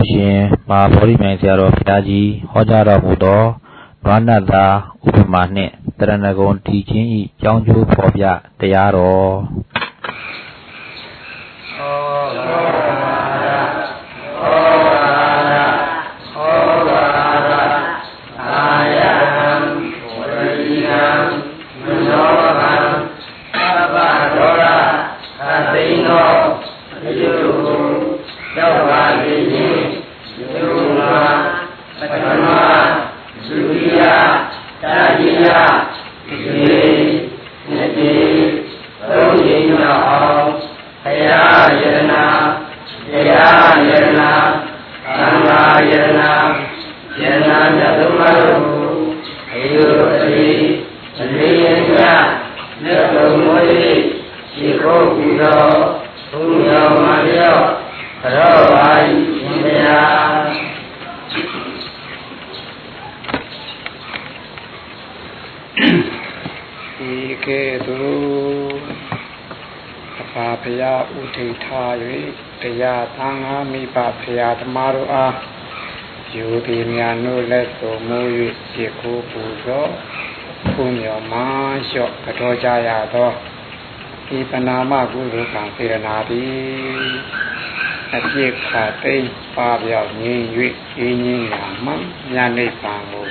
အရှင်မဟာဗောဓိမြိုင်ဆရာတော်ဘုရားကြီးဟောကြားတော်မူသောနွားနတ်သားဥပမာနှင့်တရဏဂုံတည်ခြင်း၏ကြောင်းကျိုးဖော်ပြတရားတော် ဓမ္မတို့အားယူသည်များနို့လက်ဆိုမူ၍ပြေကိုပူဇော်ကုမြော်မာလျှော့ကြောကြရသောဒီပနာမကုသိုလ်ကံစေရနာသည်အပြည့်ခါသိမ့်ပါပြောင်းငြိမ်၍အင်းကြီးညာမှညာနိဗ္ဗာန်ကို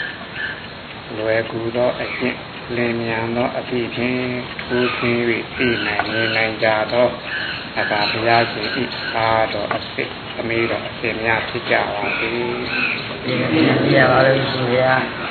လွယ်ကူသောအကျင့် လင်းမြန်သောအသည့်ဖြင့်ထူးဆင်း၍သိနိုင်နေနိုင်ကြသောအတာဘုရားရှင်ဤသာတော်အစစ်သမီးတော်အရှင်များဖြစ်ကြပါစေ။ဒီနေ့ပြရပါလို့ရှင်ဗျာ။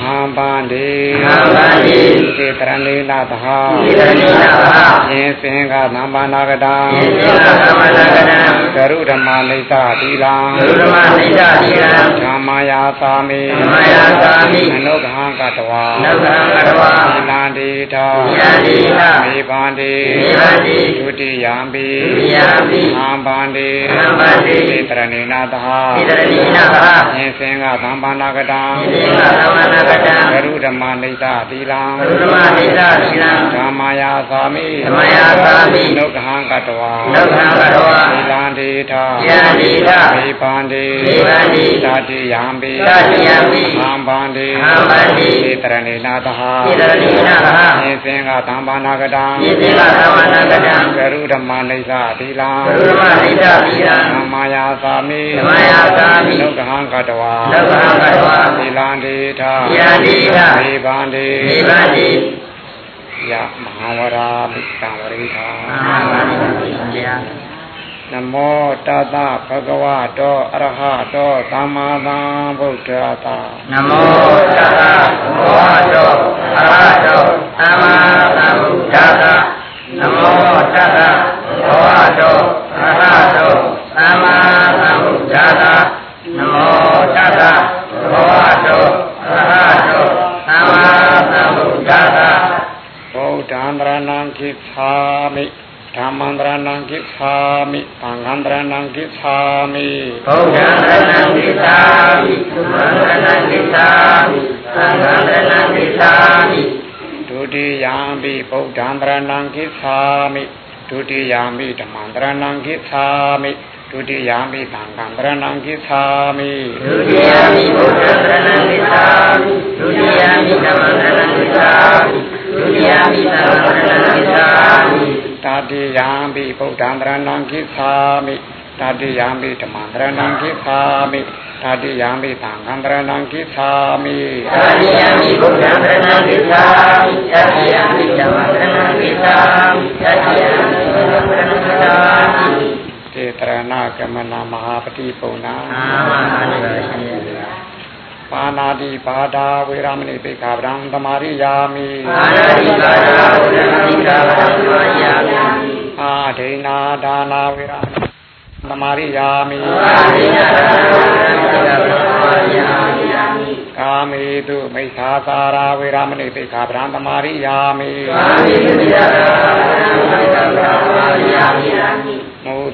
ဟံပန္တိဟံပန္တိသေတရဏိနာသဟသေတရဏိနာသဟယင်စင်္ဂသမ္ပနာကတံယင်စင်္ဂသမ္ပနာကတံကရုဓမ္မနိစ္စသီလံကရုဓမ္မနိစ္စသီလံဓမ္မယာသာမိဓမ္မယာသာမိအနုဂဟံကတဝါအနုဂဟံကတဝါသီလံတိထာသီလံတိထာမေပန္တိမေပန္တိဒုတိယံပိဒုတိယံပိဟံပန္တိဟံပန္တိသေတရဏိနာသဟသေတရဏိနာသဟယင်စင်္ဂသမ္ပနာကတံယင်စင်္ဂသမ္ပနာကတံကရုဓမ္မနိစ္စသီလံကရုဓမ္မနိစ္စသီလံဓမ္မယာသာမိဓမ္မယာသာမိနုဂဟံကတဝါနုဂဟံကတဝါသီလံတိထာသီလံတိထာမေပန္တိမေပန္တိသတိယံပိသတိယံပိဟံပန္တိဟံပန္တိသေတရဏိနာသဟသေတရဏိနာသဟယေသင်္ဃသမ္ပါနာကတံယေသင်္ဃသမ္ပါနာကတံကရုဓမ္မနိစ္စသီလံကရုဓမ္မနိစ္စသီလံဓမ္မယာသာမိဓမ္မယာသာမိနုဂဟံကတဝါနုဂဟံကတဝါသီလံတိထာသီလံတိထာမေပန္တိမေပန္တိယမဟာဝရာမိတံဝရိထာမဟာဝရာမိတံနမောတတဗဂဝတောအရဟတောသမ္မာသမ္ဗုဒ္ဓတာနမောတတဗဂဝတောအရဟတောသမ္မာသမ္ဗုဒ္ဓတာနမောတတဗဂဝတောအရဟတောသမ္မာသမ္ဗုဒ္ဓတာနမောတတဗဂဝ ဒ္ဓတာဗုဒ္ဓံတရဏံခိသာမိဓမ္မန္တရဏံကိသာမိသံဃန္တရဏံကိသာမိဘုရားတရဏံကိသာမိသုမန္တရဏံကိသာမိသံဃန္တရဏံကိသာမိဒုတိယံပိဗုဒ္ဓံတရဏံကိသာမိဒုတိယံပိဓမ္မန္တရဏံကိသာမိဒု တိယံပိသံဃံတရဏံကိသာမိဒုတိယံပိဗုဒ္ဓံတရဏံကိသာမိဒုတိယံပိဓမ္မန္တရဏံကိသာမိဒုတိယံပိသံဃံတရဏံကိသာမိတာတိယံပိဗုဒ္ဓံတရဏံခိသာမိတာတိယံပိဓမ္မံတရဏံခိသာမိတာတိယံပိသံဃံတရဏံခိသာမိတာတိယံပိဗုဒ္ဓံတရဏံခိသာမိတာတိယံပိဓမ္မံတရဏံခိသာမိတာတိယံပိသံဃံတရဏံခိသာမိ တေတရဏကမနာမဟာပတိပုံနာအာမဟာနိဗ္ဗာန်ရှင်ပါဏာတိပါဒာဝေရမဏိပိခာဗရံသမာရိယာမိပါဏာတိပါဒာဝေရမဏိပိခာဗရံသမာရိယာမိအာဒိနာဒါနာဝေရသမာရိယာမိအာဒိနာဒါနာဝေရမဏိပိခာဗရံသမာရိယာမိကာမေတုမိစ္ဆာသာရာဝေရမဏိပိခာဗရံသမာရိယာမိကာမေတုမိစ္ဆာသာရာဝေရမဏိပိခာဗရံသမာရိယာမိမု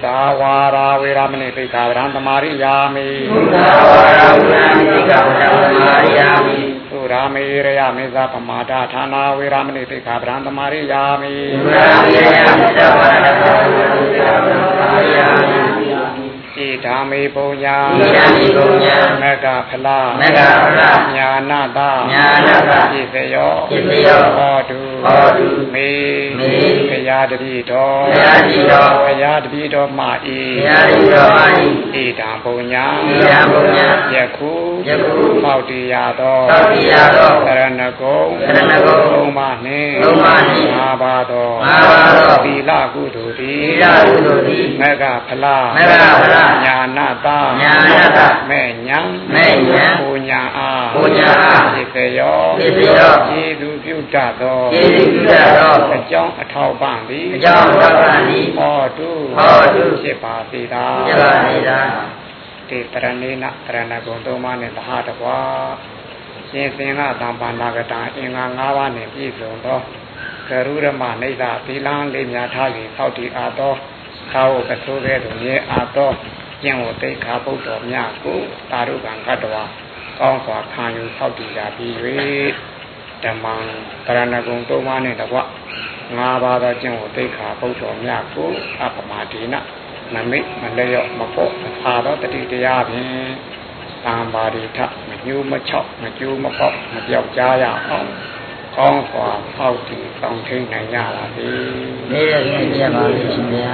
သာဝါရာဝေရမဏိပိခာဗရံသမာရိယာမိမုသာဝါရာဝေရမဏိပိခာဗရံသမာရိယာမိသုရာမေရယမေဇပမာဒဌာနာဝေရမဏိပိခာဗရံသမာရိယာမိသုရာမေရယမေဇပမာဒဌာနာဝေရမဏိပိခာဗရံသမာရိယာမိဧဓာမေပုံညာဣဒံမိပုံညာမကဖလာမကဖလားညာနာတာညာနာတာပြည့်စရောပြည့်စရောဟောတု ဟောတုမေမေဘုရားတပည့်တော်ဘုရားတပည့်တော်ဘုရားတပည့်တော်မာဤဘုရားတပည့်တော်မာဤဣဒံပုံညာဣဒံပုံညာယခုယခုမောက်တရားသောသောတိယသောသရဏဂုံသရဏဂုံသုံးပါးနှင့်သုံးပါးနှင့်ငါးပါးသောငါးပါးသောသီလကုသိုလ်သည်သီလကုသိုလ်သည်မကဖလားမကဖလားညာနာတာညာနာတာမဲ့ညာမဲ့ညာပူ ညာအားပူညာအားဖြစ်စေရောဖြစ်စေရောကျေးဇူးပြုတတ်သောကျေးဇူးပြုတတ်သောအကြောင်းအထောက်ပံ့သည်အကြောင်းအထောက်ပံ့သည်ဟောတုဟောတုဖြစ်ပါစေသာပြပါလေသာတေတရဏိနတရဏဂုံသုံးပါးနှင့်သဟတကွာရှင်သင်္ဃသံပါဏဂတံအင်္ဂါ၅ပါးနှင့်ပြည့်စုံသောကရုရမနေသာသီလံလေးများထား၍သောက်တည်အားသောသာဝကသိုးကဲ့သို့မြဲအားသောကျင့်ဝတ်သိက္ခာပုဒ်တော်များကိုတာရုကံကတ္တဝါ ကောင်းစွာခံယူသောက်တည်ကြပြီး၍ဓမ္မံတရဏဂုံသုံးပါးနှင့်တကွငါးပါးသောကျင့်ဝတ်သိက္ခာပုဒ်တော်များကိုအပမဒေနမမိတ်မလျော့မပေါ့မဖာသောတတိတရားဖြင့်သံပါရိထမညူးမချောက်မကျိုးမပေါက်မပြောက်ကြားရအောင်ကောင်းစွာဖောက်တည်တောင်းထိန်နိုင်ကြပါစေနေရခြင်းပြပါလိမ့်ရှင်ဗျာ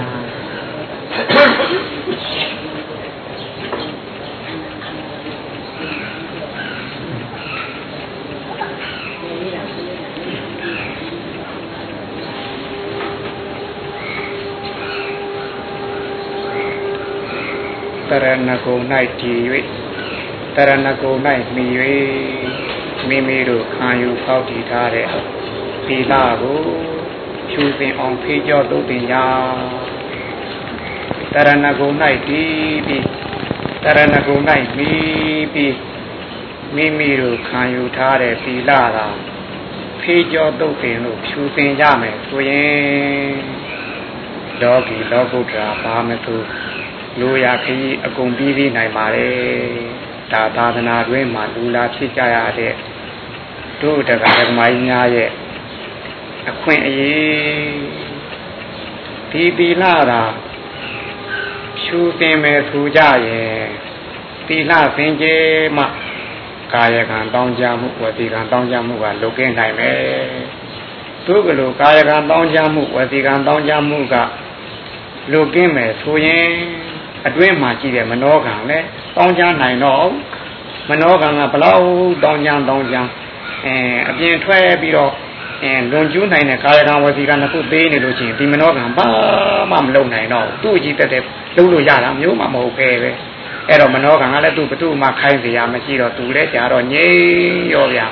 တရဏဂုံ၌တည်၍တရဏဂုံ၌မှီ၍မိမိတို့ခံယူဖောက်တည်ထားတဲ့သီလကိုဖြူစင်အောင်ဖေးကြောသုံးတင်ရာတရဏဂုံ၌တည်ပြီးတရဏဂုံ၌မှီပြီးမိမိတို့ခံယူထားတဲ့သီလကဖေးကြောသုံးတင်လို့ဖြူစင်ကြမယ်ဆိုရင်လောကီလောကုတ္တရာဘာမသူ လူရခရီးအကုန်ပြီးပြီးနိုင်ပါလေဒါသာသနာတွင်မှာလူလာဖြစ်ကြရတဲ့တို့တရားဓမ္မကြီးများရဲ့အခွင့်အရေးဒီသီလသာရှုသင်မဲ့ထူကြရဲ့သီလသင်ကျေမှကာယကံတောင်းကြမှုဝစီကံတောင်းကြမှုကလုကင်းနိုင်မယ်သူကလိုကာယကံတောင်းကြမှုဝစီကံတောင်းကြမှုကလုကင်းမယ်ဆိုရင် အတွင်းမှာရှိတဲ့မနောကံလည်းတောင်းကြနိုင်တော့မနောကံကဘလောက်တောင်းကြတောင်းကြအဲအပြင်ထွက်ပြီးတော့အဲလွန်ကျူးနိုင်တဲ့ကာယကံဝစီကံတစ်ခုသေးနေလို့ရှိရင်ဒီမနောကံဘာမှမလုပ်နိုင်တော့သူ့အကြည့်တက်တဲ့လုံးလို့ရတာမျိုးမှမဟုတ်ပဲပဲအဲ့တော့မနောကံကလည်းသူ့ဘသူ့မှခိုင်းစေရမရှိတော့သူလည်းကြာတော့ငြိမ်းရောဗျာ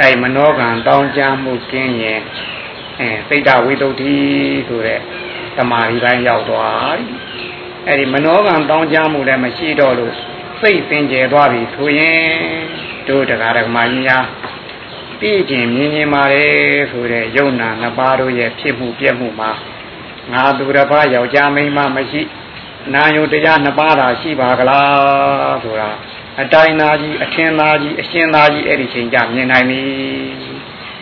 အဲ့မနောကံတောင်းကြမှုကင်းရင်အဲစိတ်တဝိတုဒ္ဓိဆိုတဲ့သမာဓိပိုင်းရောက်သွားပြီ အဲ့ဒီမနောကံတောင်းကြမှုလည်းမရှိတော့လို့စိတ်ပင်ကျဲသွားပြီဆိုရင်တို့တရားဓမ္မကြီးများပြည့်ကျင်မြင်မြင်ပါလေဆိုတဲ့ယုံနာနှစ်ပါးတို့ရဲ့ဖြစ်မှုပြည့်မှုမှာငါသူတစ်ပါးယောက်ျားမိန်းမမရှိနာယုတရားနှစ်ပါးသာရှိပါကလားဆိုတာအတိုင်းသားကြီးအထင်သားကြီးအရှင်သားကြီးအဲ့ဒီချိန်ကြမြင်နိုင်ပြီ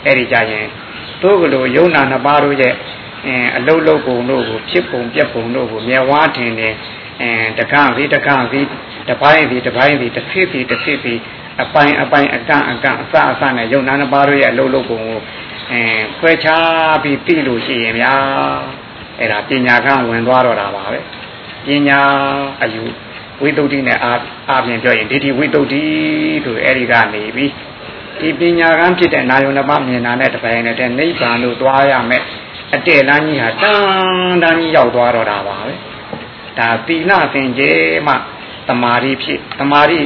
အဲ့ဒီကြရင်တို့ကလိုယုံနာနှစ်ပါးတို့ရဲ့ အင်းအလုတ်လုတ်ပုံတို့ကိုဖြစ်ပုံပြက်ပုံတို့ကိုမြဲဝါထင်တယ်အင်းတကန့်စီတကန့်စီတပိုင်းစီတပိုင်းစီတစ်ဖြစ်စီတစ်ဖြစ်စီအပိုင်းအပိုင်းအကန့်အကန့်အစအစနဲ့ယုံနာနှစ်ပါးတို့ရဲ့အလုတ်လုတ်ပုံကိုအင်းခွဲခြားပြီးသိလို့ရှိရင်ဗျာအဲ့ဒါပညာကဝင်သွားတော့တာပါပဲပညာအယူဝိသုဒ္ဓိနဲ့အာအာပြင်ပြောရင်ဒိဋ္ဌိဝိသုဒ္ဓိဆိုအဲ့ဒီကနေပြီးဒီပညာကံဖြစ်တဲ့နာယုံနှစ်ပါးမြင်တာနဲ့တပိုင်းနဲ့တဲ့နိဗ္ဗာန်လို့သွားရမယ် အတဲလမ်းကြီးဟာတန်းတန်းကြီးရောက်သွားတော့တာပါပဲဒါသီလသင်ကျေမှတမာရီဖြစ်တမာရီ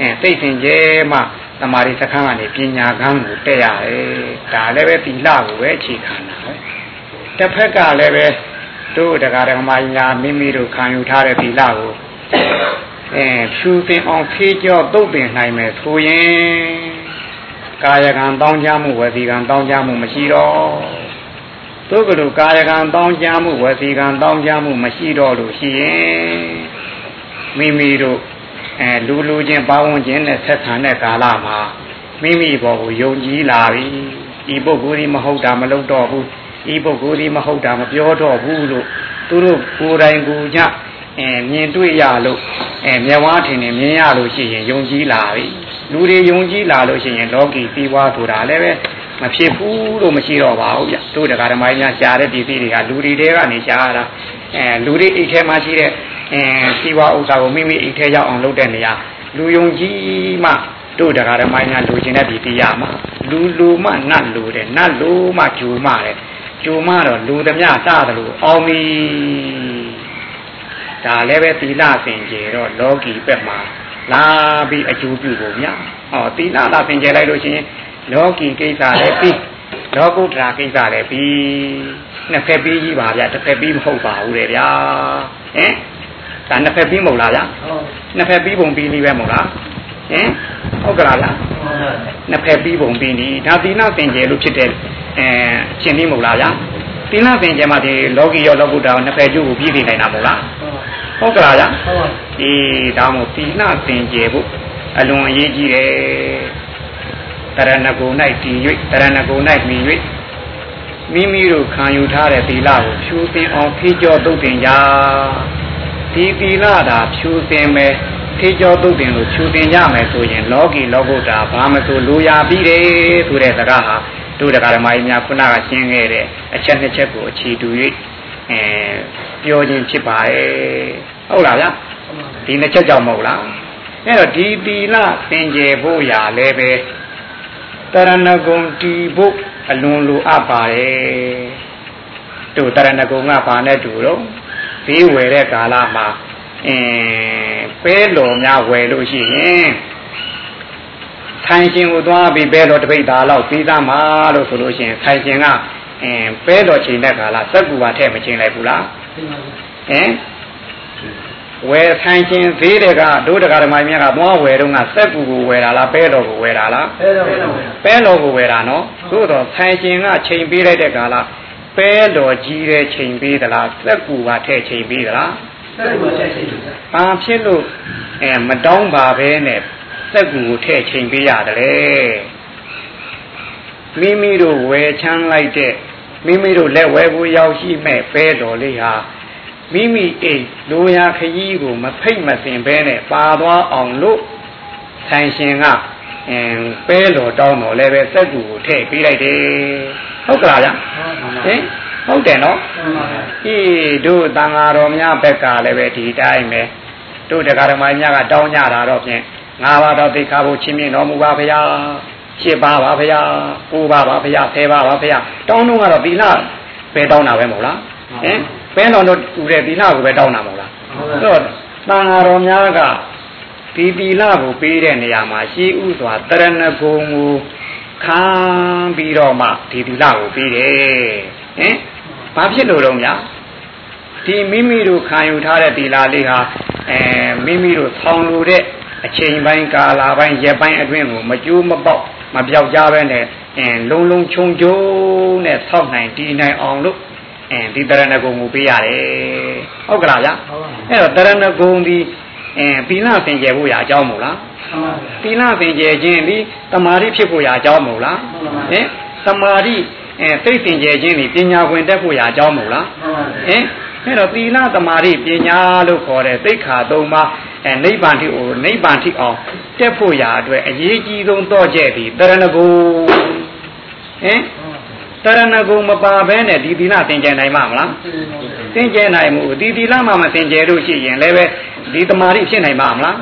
အဲသိသင်ကျေမှတမာရီစခန်းကနေပညာကံကိုတက်ရတယ်ဒါလည်းပဲသီလကိုပဲအခြေခံတာပဲတစ်ဖက်ကလည်းပဲတို့တရားဓမ္မညာမိမိတို့ခံယူထားတဲ့သီလကိုအဲဖြူပင်အောင်ဖေးကြောတုတ်ပင်နိုင်မယ်ဆိုရင်ကာယကံတောင်းကြမှုဝစီကံတောင်းကြမှုမရှိတော့ သို့ကလေးကာယကံတောင်းကြမှုဝစီကံတောင်းကြမှုမရှိတော့လို့ရှိရင်မိမိတို့အဲလူလူချင်းပါဝင်ခြင်းနဲ့ဆက်ဆံတဲ့ကာလမှာမိမိဘောကိုယုံကြည်လာပြီဒီပုဂ္ဂိုလ်ဒီမဟုတ်တာမလုပ်တော့ဘူးဒီပုဂ္ဂိုလ်ဒီမဟုတ်တာမပြောတော့ဘူးလို့သူတို့ကိုယ်တိုင်ကိုယ်ညအဲမြင်တွေ့ရလို့အဲမျက်ဝါးထင်နေမြင်ရလို့ရှိရင်ယုံကြည်လာပြီလူတွေယုံကြည်လာလို့ရှိရင်လောကီပြီးွားဆိုတာလည်းပဲ မဖြစ်ဘူးလို့မရှိတော့ပါဘူးဗျတို့တရားဓမ္မကြီးများရှားတဲ့ပစ္စည်းတွေကလူတွေတဲကနေရှားရတာအဲလူတွေအိတ်ထဲမှာရှိတဲ့အဲပြီးွားဥစ္စာကိုမိမိအိတ်ထဲရောက်အောင်လုပ်တဲ့နေရာလူယုံကြည်မှတို့တရားဓမ္မကြီးများလူကျင်တဲ့ပစ္စည်းရမှာလူလူမှနတ်လူတဲ့နတ်လူမှဂျူမှတဲ့ဂျူမှတော့လူသမျှစသလိုအောင်ပြီဒါလည်းပဲသီလစင်ကြယ်တော့လောကီဘက်မှာလာပြီးအကျိုးပြုဖို့များဟောသီလသာစင်ကြယ်လိုက်လို့ရှိရင် လောကီကိစ္စလည်းပြီးလောကုတ္တရာကိစ္စလည်းပြီးနှစ်ဖက်ပြီးကြီးပါဗျတစ်ဖက်ပြီးမဟုတ်ပါဘူးလေဗျာဟင်ဒါနှစ်ဖက်ပြီးမဟုတ်လားဗျာနှစ်ဖက်ပြီးပုံပြီးနေပဲမဟုတ်လားဟင်ဟုတ်ကလားဗျာနှစ်ဖက်ပြီးပုံပြီးနေဒါသီလစင်ကြယ်လို့ဖြစ်တဲ့အဲရှင်းပြီးမဟုတ်လားဗျာသီလစင်ကြယ်မှာဒီလောကီရောလောကုတ္တရာနှစ်ဖက်ကျိုးကိုပြီးနေနိုင်တာမဟုတ်လားဟုတ်ကလားဗျာအေးဒါမို့သီလစင်ကြယ်ဖို့အလွန်အရေးကြီးတယ် တရဏဂုံ၌တည်၍တရဏဂုံ၌မြင်၍မိမိတို့ခံယူထားတဲ့သီလကိုဖြူစင်အောင်ဖြေကြောတုတ်တင်ကြဒီသီလသာဖြူစင်မယ်ဖြေကြောတုတ်တင်လို့ဖြူစင်ရမယ်ဆိုရင် လောကီလောကုတ္တရာဘာမဆိုလိုရာပြီးတယ်ဆိုတဲ့စကားဟာတို့တရားဓမ္မကြီးများခုနကရှင်းခဲ့တဲ့အချက်နှစ်ချက်ကိုအခြေတူ၍အဲပြောခြင်းဖြစ်ပါရဲ့ဟုတ်လားဗျာဒီနှစ်ချက်ကြောင့်မဟုတ်လားအဲ့တော့ဒီသီလသင်ကျေဖို့ရာလည်းပဲ တရဏဂုံတီဖို့အလွန်လိုအပ်ပါတယ်တို့တရဏဂုံကဘာနဲ့တူတော့ဘေးဝယ်တဲ့ကာလမှာအင်းပဲလော်များဝယ်လို့ရှိရင်ထိုင်ရှင်ကိုသွားပြီးပဲလော်တပိတ်သားလောက်ပြီးသားမှာလို့ဆိုလို့ရှိရင်ထိုင်ရှင်ကအင်းပဲလော်ချိန်တဲ့ကာလစက်ကူပါထဲ့မချိန်လိုက်ဘူးလားဟင် ဝယ်ဆိုင်ခြင်းသေးတဲ့ကဒုဒကာဓမ္မမြတ်ကသွားဝယ်တော့ကစက်ကူကိုဝယ်တာလားပဲတော်ကိုဝယ်တာလားပဲတော်ပဲတော်ကိုဝယ်တာနော်သို့တော့ဆိုင်ခြင်းကချိန်ပေးလိုက်တဲ့ကာလပဲတော်ကြီးတဲ့ချိန်ပေးသလားစက်ကူကထဲ့ချိန်ပေးသလားစက်ကူထဲ့ချိန်ပေးတာဘာဖြစ်လို့အဲမတောင်းပါပဲနဲ့စက်ကူကိုထဲ့ချိန်ပေးရတယ်မိမိတို့ဝယ်ချမ်းလိုက်တဲ့မိမိတို့လက်ဝဲကိုရောက်ရှိမဲ့ပဲတော်လေးဟာ မိမိအိမ်လိုရာခကြီးကိုမဖိတ်မစင်ဘဲနဲ့ပါသွားအောင်လို့ဆိုင်ရှင်ကအင်းပဲတော်တောင်းတော်လည်းပဲစက်ကူကိုထည့်ပေးလိုက်တယ်ဟုတ်ကလားဗျဟင်ဟုတ်တယ်နော်အေးတို့တန်ဃာတော်များဘက်ကလည်းပဲဒီတိုင်းပဲတို့တရားဓမ္မများကတောင်းကြတာတော့ဖြင့်ငါးပါးတော့သိခါဖို့ချင်းမြင့်တော်မူပါဗျာရှင်းပါပါဗျာ၉ပါးပါဗျာ၁၀ပါးပါဗျာတောင်းတော့ကတော့သီလပဲတောင်းတာပဲမဟုတ်လားဟင် ပဲတော်တို့တူတဲ့သီလကိုပဲတောင်းတာမဟုတ်လားဆိုတော့တန်ဃာတော်များကဒီသီလကိုပေးတဲ့နေရာမှာရှိဥစွာတရဏဂုံကိုခံပြီးတော့မှဒီသီလကိုပေးတယ်ဟင်ဘာဖြစ်လို့တော့များဒီမိမိတို့ခံယူထားတဲ့သီလလေးဟာအဲမိမိတို့ဆောင်းလို့တဲ့အချိန်ပိုင်းကာလပိုင်းရက်ပိုင်းအတွင်းကိုမကြိုးမပေါက်မပြောက်ကြပဲနဲ့အဲလုံလုံချုံချုံနဲ့ဆောက်နိုင်တည်နိုင်အောင်လို့ အဲဒီတရဏဂုံကိုပေးရတယ်ဟုတ်ကလားဗျာအဲ့တော့တရဏဂုံဒီအဲပီလပင်ကျဲဖို့ရအကြောင်းမို့လားပီလပင်ကျဲခြင်းဒီတမာတိဖြစ်ဖို့ရအကြောင်းမို့လားဟင်တမာတိအဲသိပင်ကျဲခြင်းဒီပညာဝင်တက်ဖို့ရအကြောင်းမို့လားဟင်အဲ့တော့သီလတမာတိပညာလို့ခေါ်တဲ့သိက္ခာသုံးပါးအဲနိဗ္ဗာန်ထိကိုနိဗ္ဗာန်ထိအောင်တက်ဖို့ရာအတွက်အရေးကြီးဆုံးတော့ကျက်ဒီတရဏဂုံဟင် တရဏဂုံမပါဘဲနဲ့ဒီသီလသင်ကျင်နိုင်မှာမလားသင်ကျင်နိုင်မှုဒီသီလမှမသင်ကျင်လို့ရှိရင်လည်းပဲဒီတမာတိဖြစ်နိုင်မှာမလား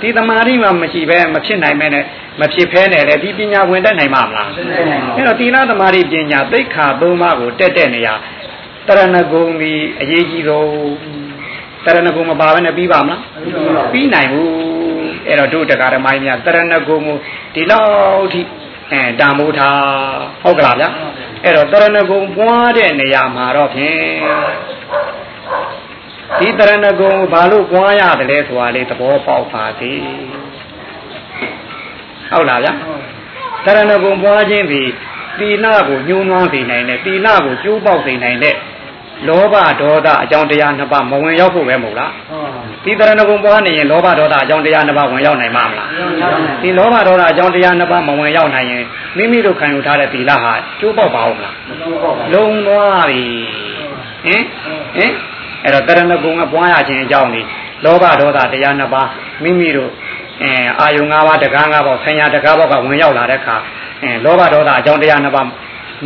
ဒီတမာတိမှမရှိဘဲမဖြစ်နိုင်မဲနဲ့မဖြစ်ဖဲနဲ့လေဒီပညာဝင်တတ်နိုင်မှာမလားအဲ့တော့သီလတမာတိပညာသိက္ခာသုံးပါးကိုတက်တဲ့နေရာတရဏဂုံဒီအရေးကြီးဆုံးတရဏဂုံမပါဘဲနဲ့ပြီးပါမလားပြီးနိုင်ဘူးအဲ့တော့တို့တရားဓမ္မကြီးများတရဏဂုံကိုဒီလောက်ထိ အဲတန်မိုးထားဟုတ်ကလားဗျအဲ့တော့တရဏဂုံပွားတဲ့နေရာမှာတော့ဖြင့်ဒီတရဏဂုံဘာလို့ပွားရတယ်လဲဆိုတာလေးသဘောပေါက်ပါသေးဟုတ်လားဗျတရဏဂုံပွားခြင်းဒီသီလကိုညှိုးနွမ်းစေနိုင်တဲ့သီလကိုကျိုးပေါက်စေနိုင်တဲ့ လောဘဒေါသအကြောင်းတရားနှစ်ပါးမဝင်ရောက်ဖို့ပဲမဟုတ်လားဒီတရဏဂုံပွားနေရင်လောဘဒေါသအကြောင်းတရားနှစ်ပါးဝင်ရောက်နိုင်မှာမလားဒီလောဘဒေါသအကြောင်းတရားနှစ်ပါးမဝင်ရောက်နိုင်ရင်မိမိတို့ခံယူထားတဲ့သီလဟာကျိုးပေါက်ပါဦးမလားလုံသွားပြီဟင်ဟင်အဲ့တော့တရဏဂုံကပွားရခြင်းအကြောင်းนี่လောဘဒေါသတရားနှစ်ပါးမိမိတို့အဲအာယုံ၅ပါးတကား၅ပါးဆင်ညာတကားဘောက်ကဝင်ရောက်လာတဲ့အခါအဲလောဘဒေါသအကြောင်းတရားနှစ်ပါး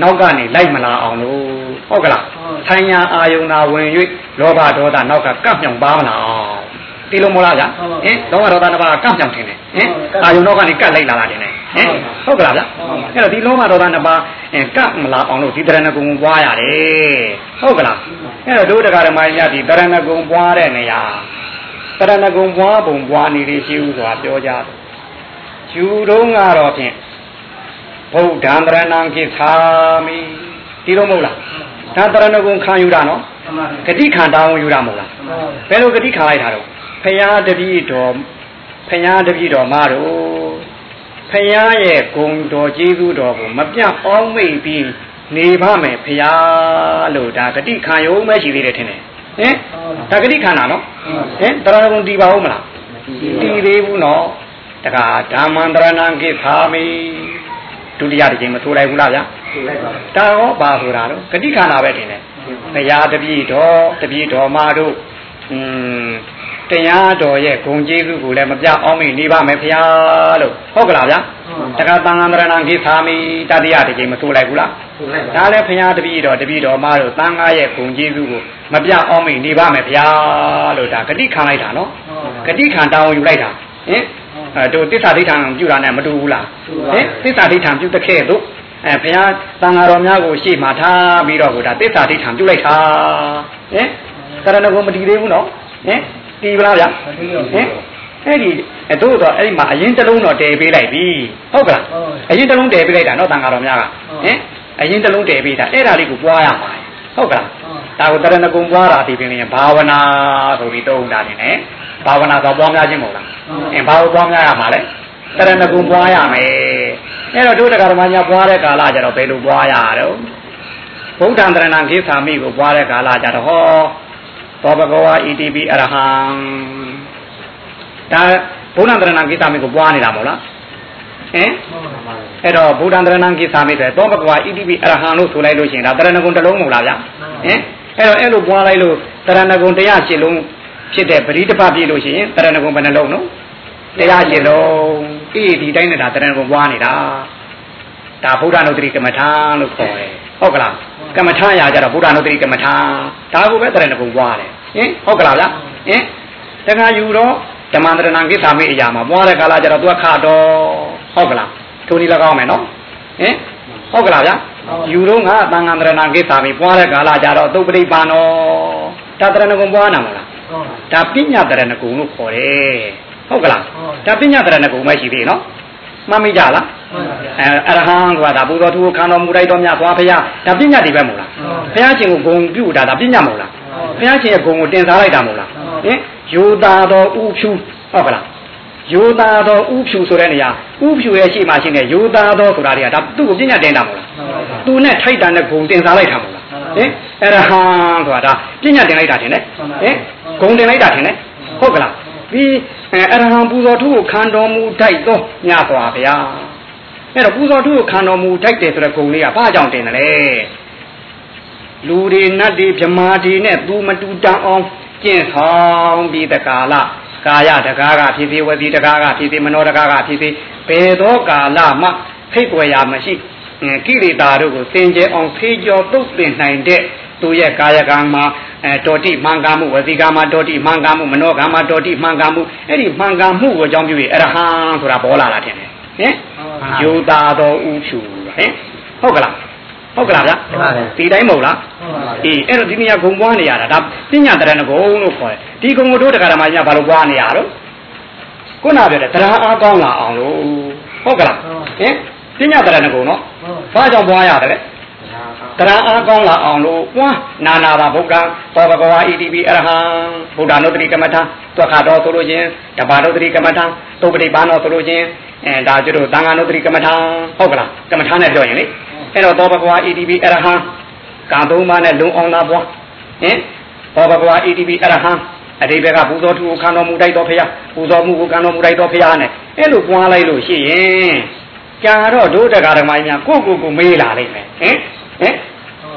နောက်ကနေလိုက်မလာအောင်လို့ ဟုတ်ကလားဆင်ညာအာယုံနာဝင်၍လောဘဒေါသနောက်ကကပ်မြောင်ပါမလာအောင်ဒီလိုမလားဗျဟင်လောဘဒေါသနှစ်ပါးကကပ်မြောင်ထင်တယ်ဟင်အာယုံနောက်ကနေကပ်လိုက်လာတာတင်တယ်ဟင်ဟုတ်ကလားဗျအဲ့တော့ဒီလောဘဒေါသနှစ်ပါးအဲကပ်မလာအောင်လို့ဒီတရဏဂုံပွားရတယ်ဟုတ်ကလားအဲ့တော့ဒုဒကာရမကြီးဒီတရဏဂုံပွားတဲ့နေရာတရဏဂုံပွားပုံပွားနေလေးရှိဦးဆိုတာပြောကြတယ်ယူတုံးကတော့ဖြင့်ဗုဒ္ဓံတရဏံကိသာမိဒီလိုမဟုတ်လား ဒါတရဏဂုံခံယူတာနော်ဂတိခံတောင်းယူတာမဟုတ်လားဘယ်လိုဂတိခံလိုက်တာတော့ဖရာတပည့်တော်ဖရာတပည့်တော်မတို့ဖရာရဲ့ဂုံတော်ကျေးဇူးတော်ကိုမပြတ်အောင်မိတ်ပြီးနေပါမယ်ဖရာလို့ဒါဂတိခံရုံပဲရှိသေးတယ်ထင်တယ်ဟင်ဒါဂတိခံတာနော်ဟင်တရဏဂုံတီးပါဦးမလားတီးသေးဘူးနော်တခါဓမ္မန္တရဏံကိသာမိ ဒုတိယတစ်ချိန်မဆိုလိုက်ဘူးလားဗျာဒါဟောပါဆိုတာတော့ဂတိခန္ဓာပဲတင်တယ်ဘုရားတပည့်တော်တပည့်တော်မတို့อืมတရားတော်ရဲ့ဂုံကျေးဇူးကိုလည်းမပြအောင်မိနေပါမယ်ဖုရားလို့ဟုတ်ကလားဗျာတခါသံဃာမရဏံကိသာမိတတိယတစ်ချိန်မဆိုလိုက်ဘူးလားဒါလည်းဖုရားတပည့်တော်တပည့်တော်မတို့သံဃာရဲ့ဂုံကျေးဇူးကိုမပြအောင်မိနေပါမယ်ဖုရားလို့ဒါဂတိခံလိုက်တာနော်ဂတိခံတောင်းယူလိုက်တာဟင်အဲ တို့သစ္စာဒိဋ္ဌံပြုတာနဲ့မတူဘူးလားဟင်သစ္စာဒိဋ္ဌံပြုတဲ့ခဲ့တို့အဲဘုရားသံဃာတော်များကိုရှေ့မှာထားပြီးတော့ကိုဒါသစ္စာဒိဋ္ဌံပြုလိုက်တာဟင်ကရဏဂုံမတည်သေးဘူးနော်ဟင်တည်ပါလားဗျဟင်အဲ့ဒီအတို့တော့အဲ့ဒီမှာအရင်တစ်လုံးတော့တည်ပေးလိုက်ပြီဟုတ်ကလားအရင်တစ်လုံးတည်ပေးလိုက်တာနော်သံဃာတော်များကဟင်အရင်တစ်လုံးတည်ပေးတာအဲ့ဒါလေးကိုပွားရမှာဟုတ်ကလားဒါကိုတရဏဂုံပွားတာဒီပင်ရင်ဘာဝနာဆိုပြီးတုံးတာနေနဲ့ ဘာဝနာဆိုပွားများခြင်းမဟုတ်လားအင်းဘာလို့ပွားများရမှာလဲတရဏဂုံပွားရမယ်အဲ့တော့တို့တရားဓမ္မညာပွားတဲ့ကာလကျတော့ဘယ်လိုပွားရတော့ဗုဒ္ဓံတရဏံခေသာမိကိုပွားတဲ့ကာလကျတော့ဟောသောဘဂဝါဣတိပိအရဟံဒါဗုဒ္ဓံတရဏံခေသာမိကိုပွားနေတာမဟုတ်လားဟင်အဲ့တော့ဗုဒ္ဓံတရဏံကိသာမိဆိုသောဘဂဝါဣတိပိအရဟံလို့ဆိုလိုက်လို့ရှိရင်ဒါတရဏဂုံတစ်လုံးမဟုတ်လားဗျဟင်အဲ့တော့အဲ့လိုပွားလိုက်လို့တရဏဂုံတရားရှစ်လုံး ဖြစ်တဲ့ပရိတပပြည့်လို့ရှိရင်တရဏဂုံဘယ်နှလုံးနော်တရားရှစ်လုံးအေးဒီတိုင်းနဲ့ဒါတရဏဂုံပွားနေတာဒါဗုဒ္ဓနုတ္တိကမ္မထာလို့ခေါ်တယ်ဟုတ်ကလားကမ္မထာရာကြတော့ဗုဒ္ဓနုတ္တိကမ္မထာဒါကိုပဲတရဏဂုံပွားတယ်ဟင်ဟုတ်ကလားဗျဟင်တခါယူတော့ဓမ္မန္တရဏံကိသာမိအရာမှာပွားတဲ့ကာလကျတော့သူကခါတော့ဟုတ်ကလားထိုနည်း၎င်းမယ်နော်ဟင်ဟုတ်ကလားဗျာယူတော့ငါသံဃာတရဏံကိသာမိပွားတဲ့ကာလကျတော့သုပ္ပရိပါနောဒါတရဏဂုံပွားနာမလား ဒါပညာတရဏဂုံလို့ခေါ်တယ်ဟုတ်ကလားဒါပညာတရဏဂုံပဲရှိသေးနော်မှတ်မိကြလားအဲအရဟံဆိုတာဒါဘုရားသူခံတော်မူလိုက်တော်မြတ်သွားဖရာဒါပညာတွေပဲမဟုတ်လားဖရာရှင်ကိုဂုံပြုတာဒါပညာမဟုတ်လားဘုရားရှင်ရဲ့ဂုံကိုတင်စားလိုက်တာမဟုတ်လားဟင်ယူတာတော်ဥဖြူဟုတ်ကလားယူတာတော်ဥဖြူဆိုတဲ့နေရာဥဖြူရဲ့ရှိမှရှိနေယူတာတော်ဆိုတာတွေကဒါသူ့ကိုပညာတင်တာမဟုတ်လားသူနဲ့ထိုက်တန်တဲ့ဂုံတင်စားလိုက်တာမဟုတ်လားဟင်အရဟံဆိုတာဒါပညာတင်လိုက်တာထင်တယ်ဟင် ဂုံတင်လိုက်တာထင်တယ်ဟုတ်ကလားဒီအရဟံပူဇော်ထုကိုခံတော်မူထိုက်သောညစွာဗျာအဲ့တော့ပူဇော်ထုကိုခံတော်မူထိုက်တယ်ဆိုတဲ့ဂုံလေးကဘာကြောင့်တင်တယ်လဲလူတွေနတ်တွေဗြမာတွေနဲ့သူမတူတန်အောင်ကျင့်ဆောင်ပြီးတကာလကာယတကားကဖြစ်သေးဝစီတကားကဖြစ်သေးမနောတကားကဖြစ်သေးဘယ်သောကာလမှဖိတ်ွယ်ရာမရှိကိလေသာတို့ကိုသင်ကျဲအောင်ဖေးကြော်တုတ်တင်နိုင်တဲ့သူရဲ့ကာယကံမှာ အဲတောတိမှန်ကန်မှုဝစီကံမှာတောတိမှန်ကန်မှုမနောကံမှာတောတိမှန်ကန်မှုအဲ့ဒီမှန်ကန်မှုကိုအကြောင်းပြုပြီးအရဟံဆိုတာပေါ်လာတာထင်တယ်ဟင်ယူတာတော်ဥဖြူဟင်ဟုတ်ကလားဟုတ်ကလားဗျာဒီတိုင်းမဟုတ်လားအေးအဲ့တော့ဒီနေရာဂုံပွားနေရတာဒါပညာတရဏဂုံလို့ခေါ်တယ်ဒီဂုံကိုတို့တရားဓမ္မကြီးကဘာလို့ပွားနေရတော့ခုနပြောတယ်တရားအားကောင်းလာအောင်လို့ဟုတ်ကလားဟင်ပညာတရဏဂုံနော်ဘာကြောင့်ပွားရတယ်လဲ တရားအားကောင်းလာအောင်လို့ပွားနာနာပါဗုဒ္ဓသောဘဂဝါဣတိပိအရဟံဗုဒ္ဓနုတ္တိကမ္မထာသွက်ခါတော်ဆိုလို့ချင်းတပါနုတ္တိကမ္မထာသုပ္ပတိပါနောဆိုလို့ချင်းအဲဒါကျတော့သံဃာနုတ္တိကမ္မထာဟုတ်ကလားကမ္မထာနဲ့ပြောရင်လေအဲ့တော့သောဘဂဝါ EDB အရဟံကာသုံးပါးနဲ့လုံအောင်လာပွားဟင်သောဘဂဝါ EDB အရဟံအတိဘက်ကပူဇော်သူကိုခံတော်မူတိုက်တော်ဖရာပူဇော်မှုကိုခံတော်မူတိုက်တော်ဖရာနဲ့အဲ့လိုပွားလိုက်လို့ရှိရင်ကြာတော့ဒုဒကာဓမ္မကြီးများကိုကိုကိုမေးလာလိမ့်မယ်ဟင် ဟင်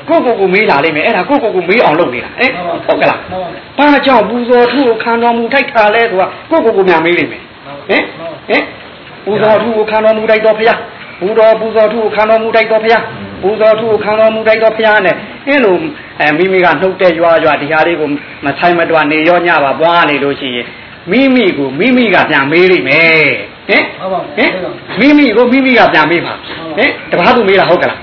ကိုကိုကိုမေးလာလိမ့်မယ်အဲ့ဒါကိုကိုကိုမေးအောင်လုပ်နေတာဟင်ဟုတ်ကလားဘာကြောင့်ပူဇော်ထုကိုခံတော်မူထိုက်တာလဲဆိုတာကိုကိုကိုများမေးလိမ့်မယ်ဟင်ဟင်ပူဇော်ထုကိုခံတော်မူထိုက်တော်ဖရာဘူတော်ပူဇော်ထုကိုခံတော်မူထိုက်တော်ဖရာပူဇော်ထုကိုခံတော်မူထိုက်တော်ဖရာနဲ့အင်းလိုအဲမိမိကနှုတ်တဲ့ရွာရွာဒီဟာလေးကိုမဆိုင်မတွနေရောညပါပွားနေလို့ရှိရင်မိမိကိုမိမိကပြန်မေးလိမ့်မယ်ဟင်ဟင်မိမိကိုမိမိကပြန်မေးပါဟင်တပားသူမေးတာဟုတ်ကလား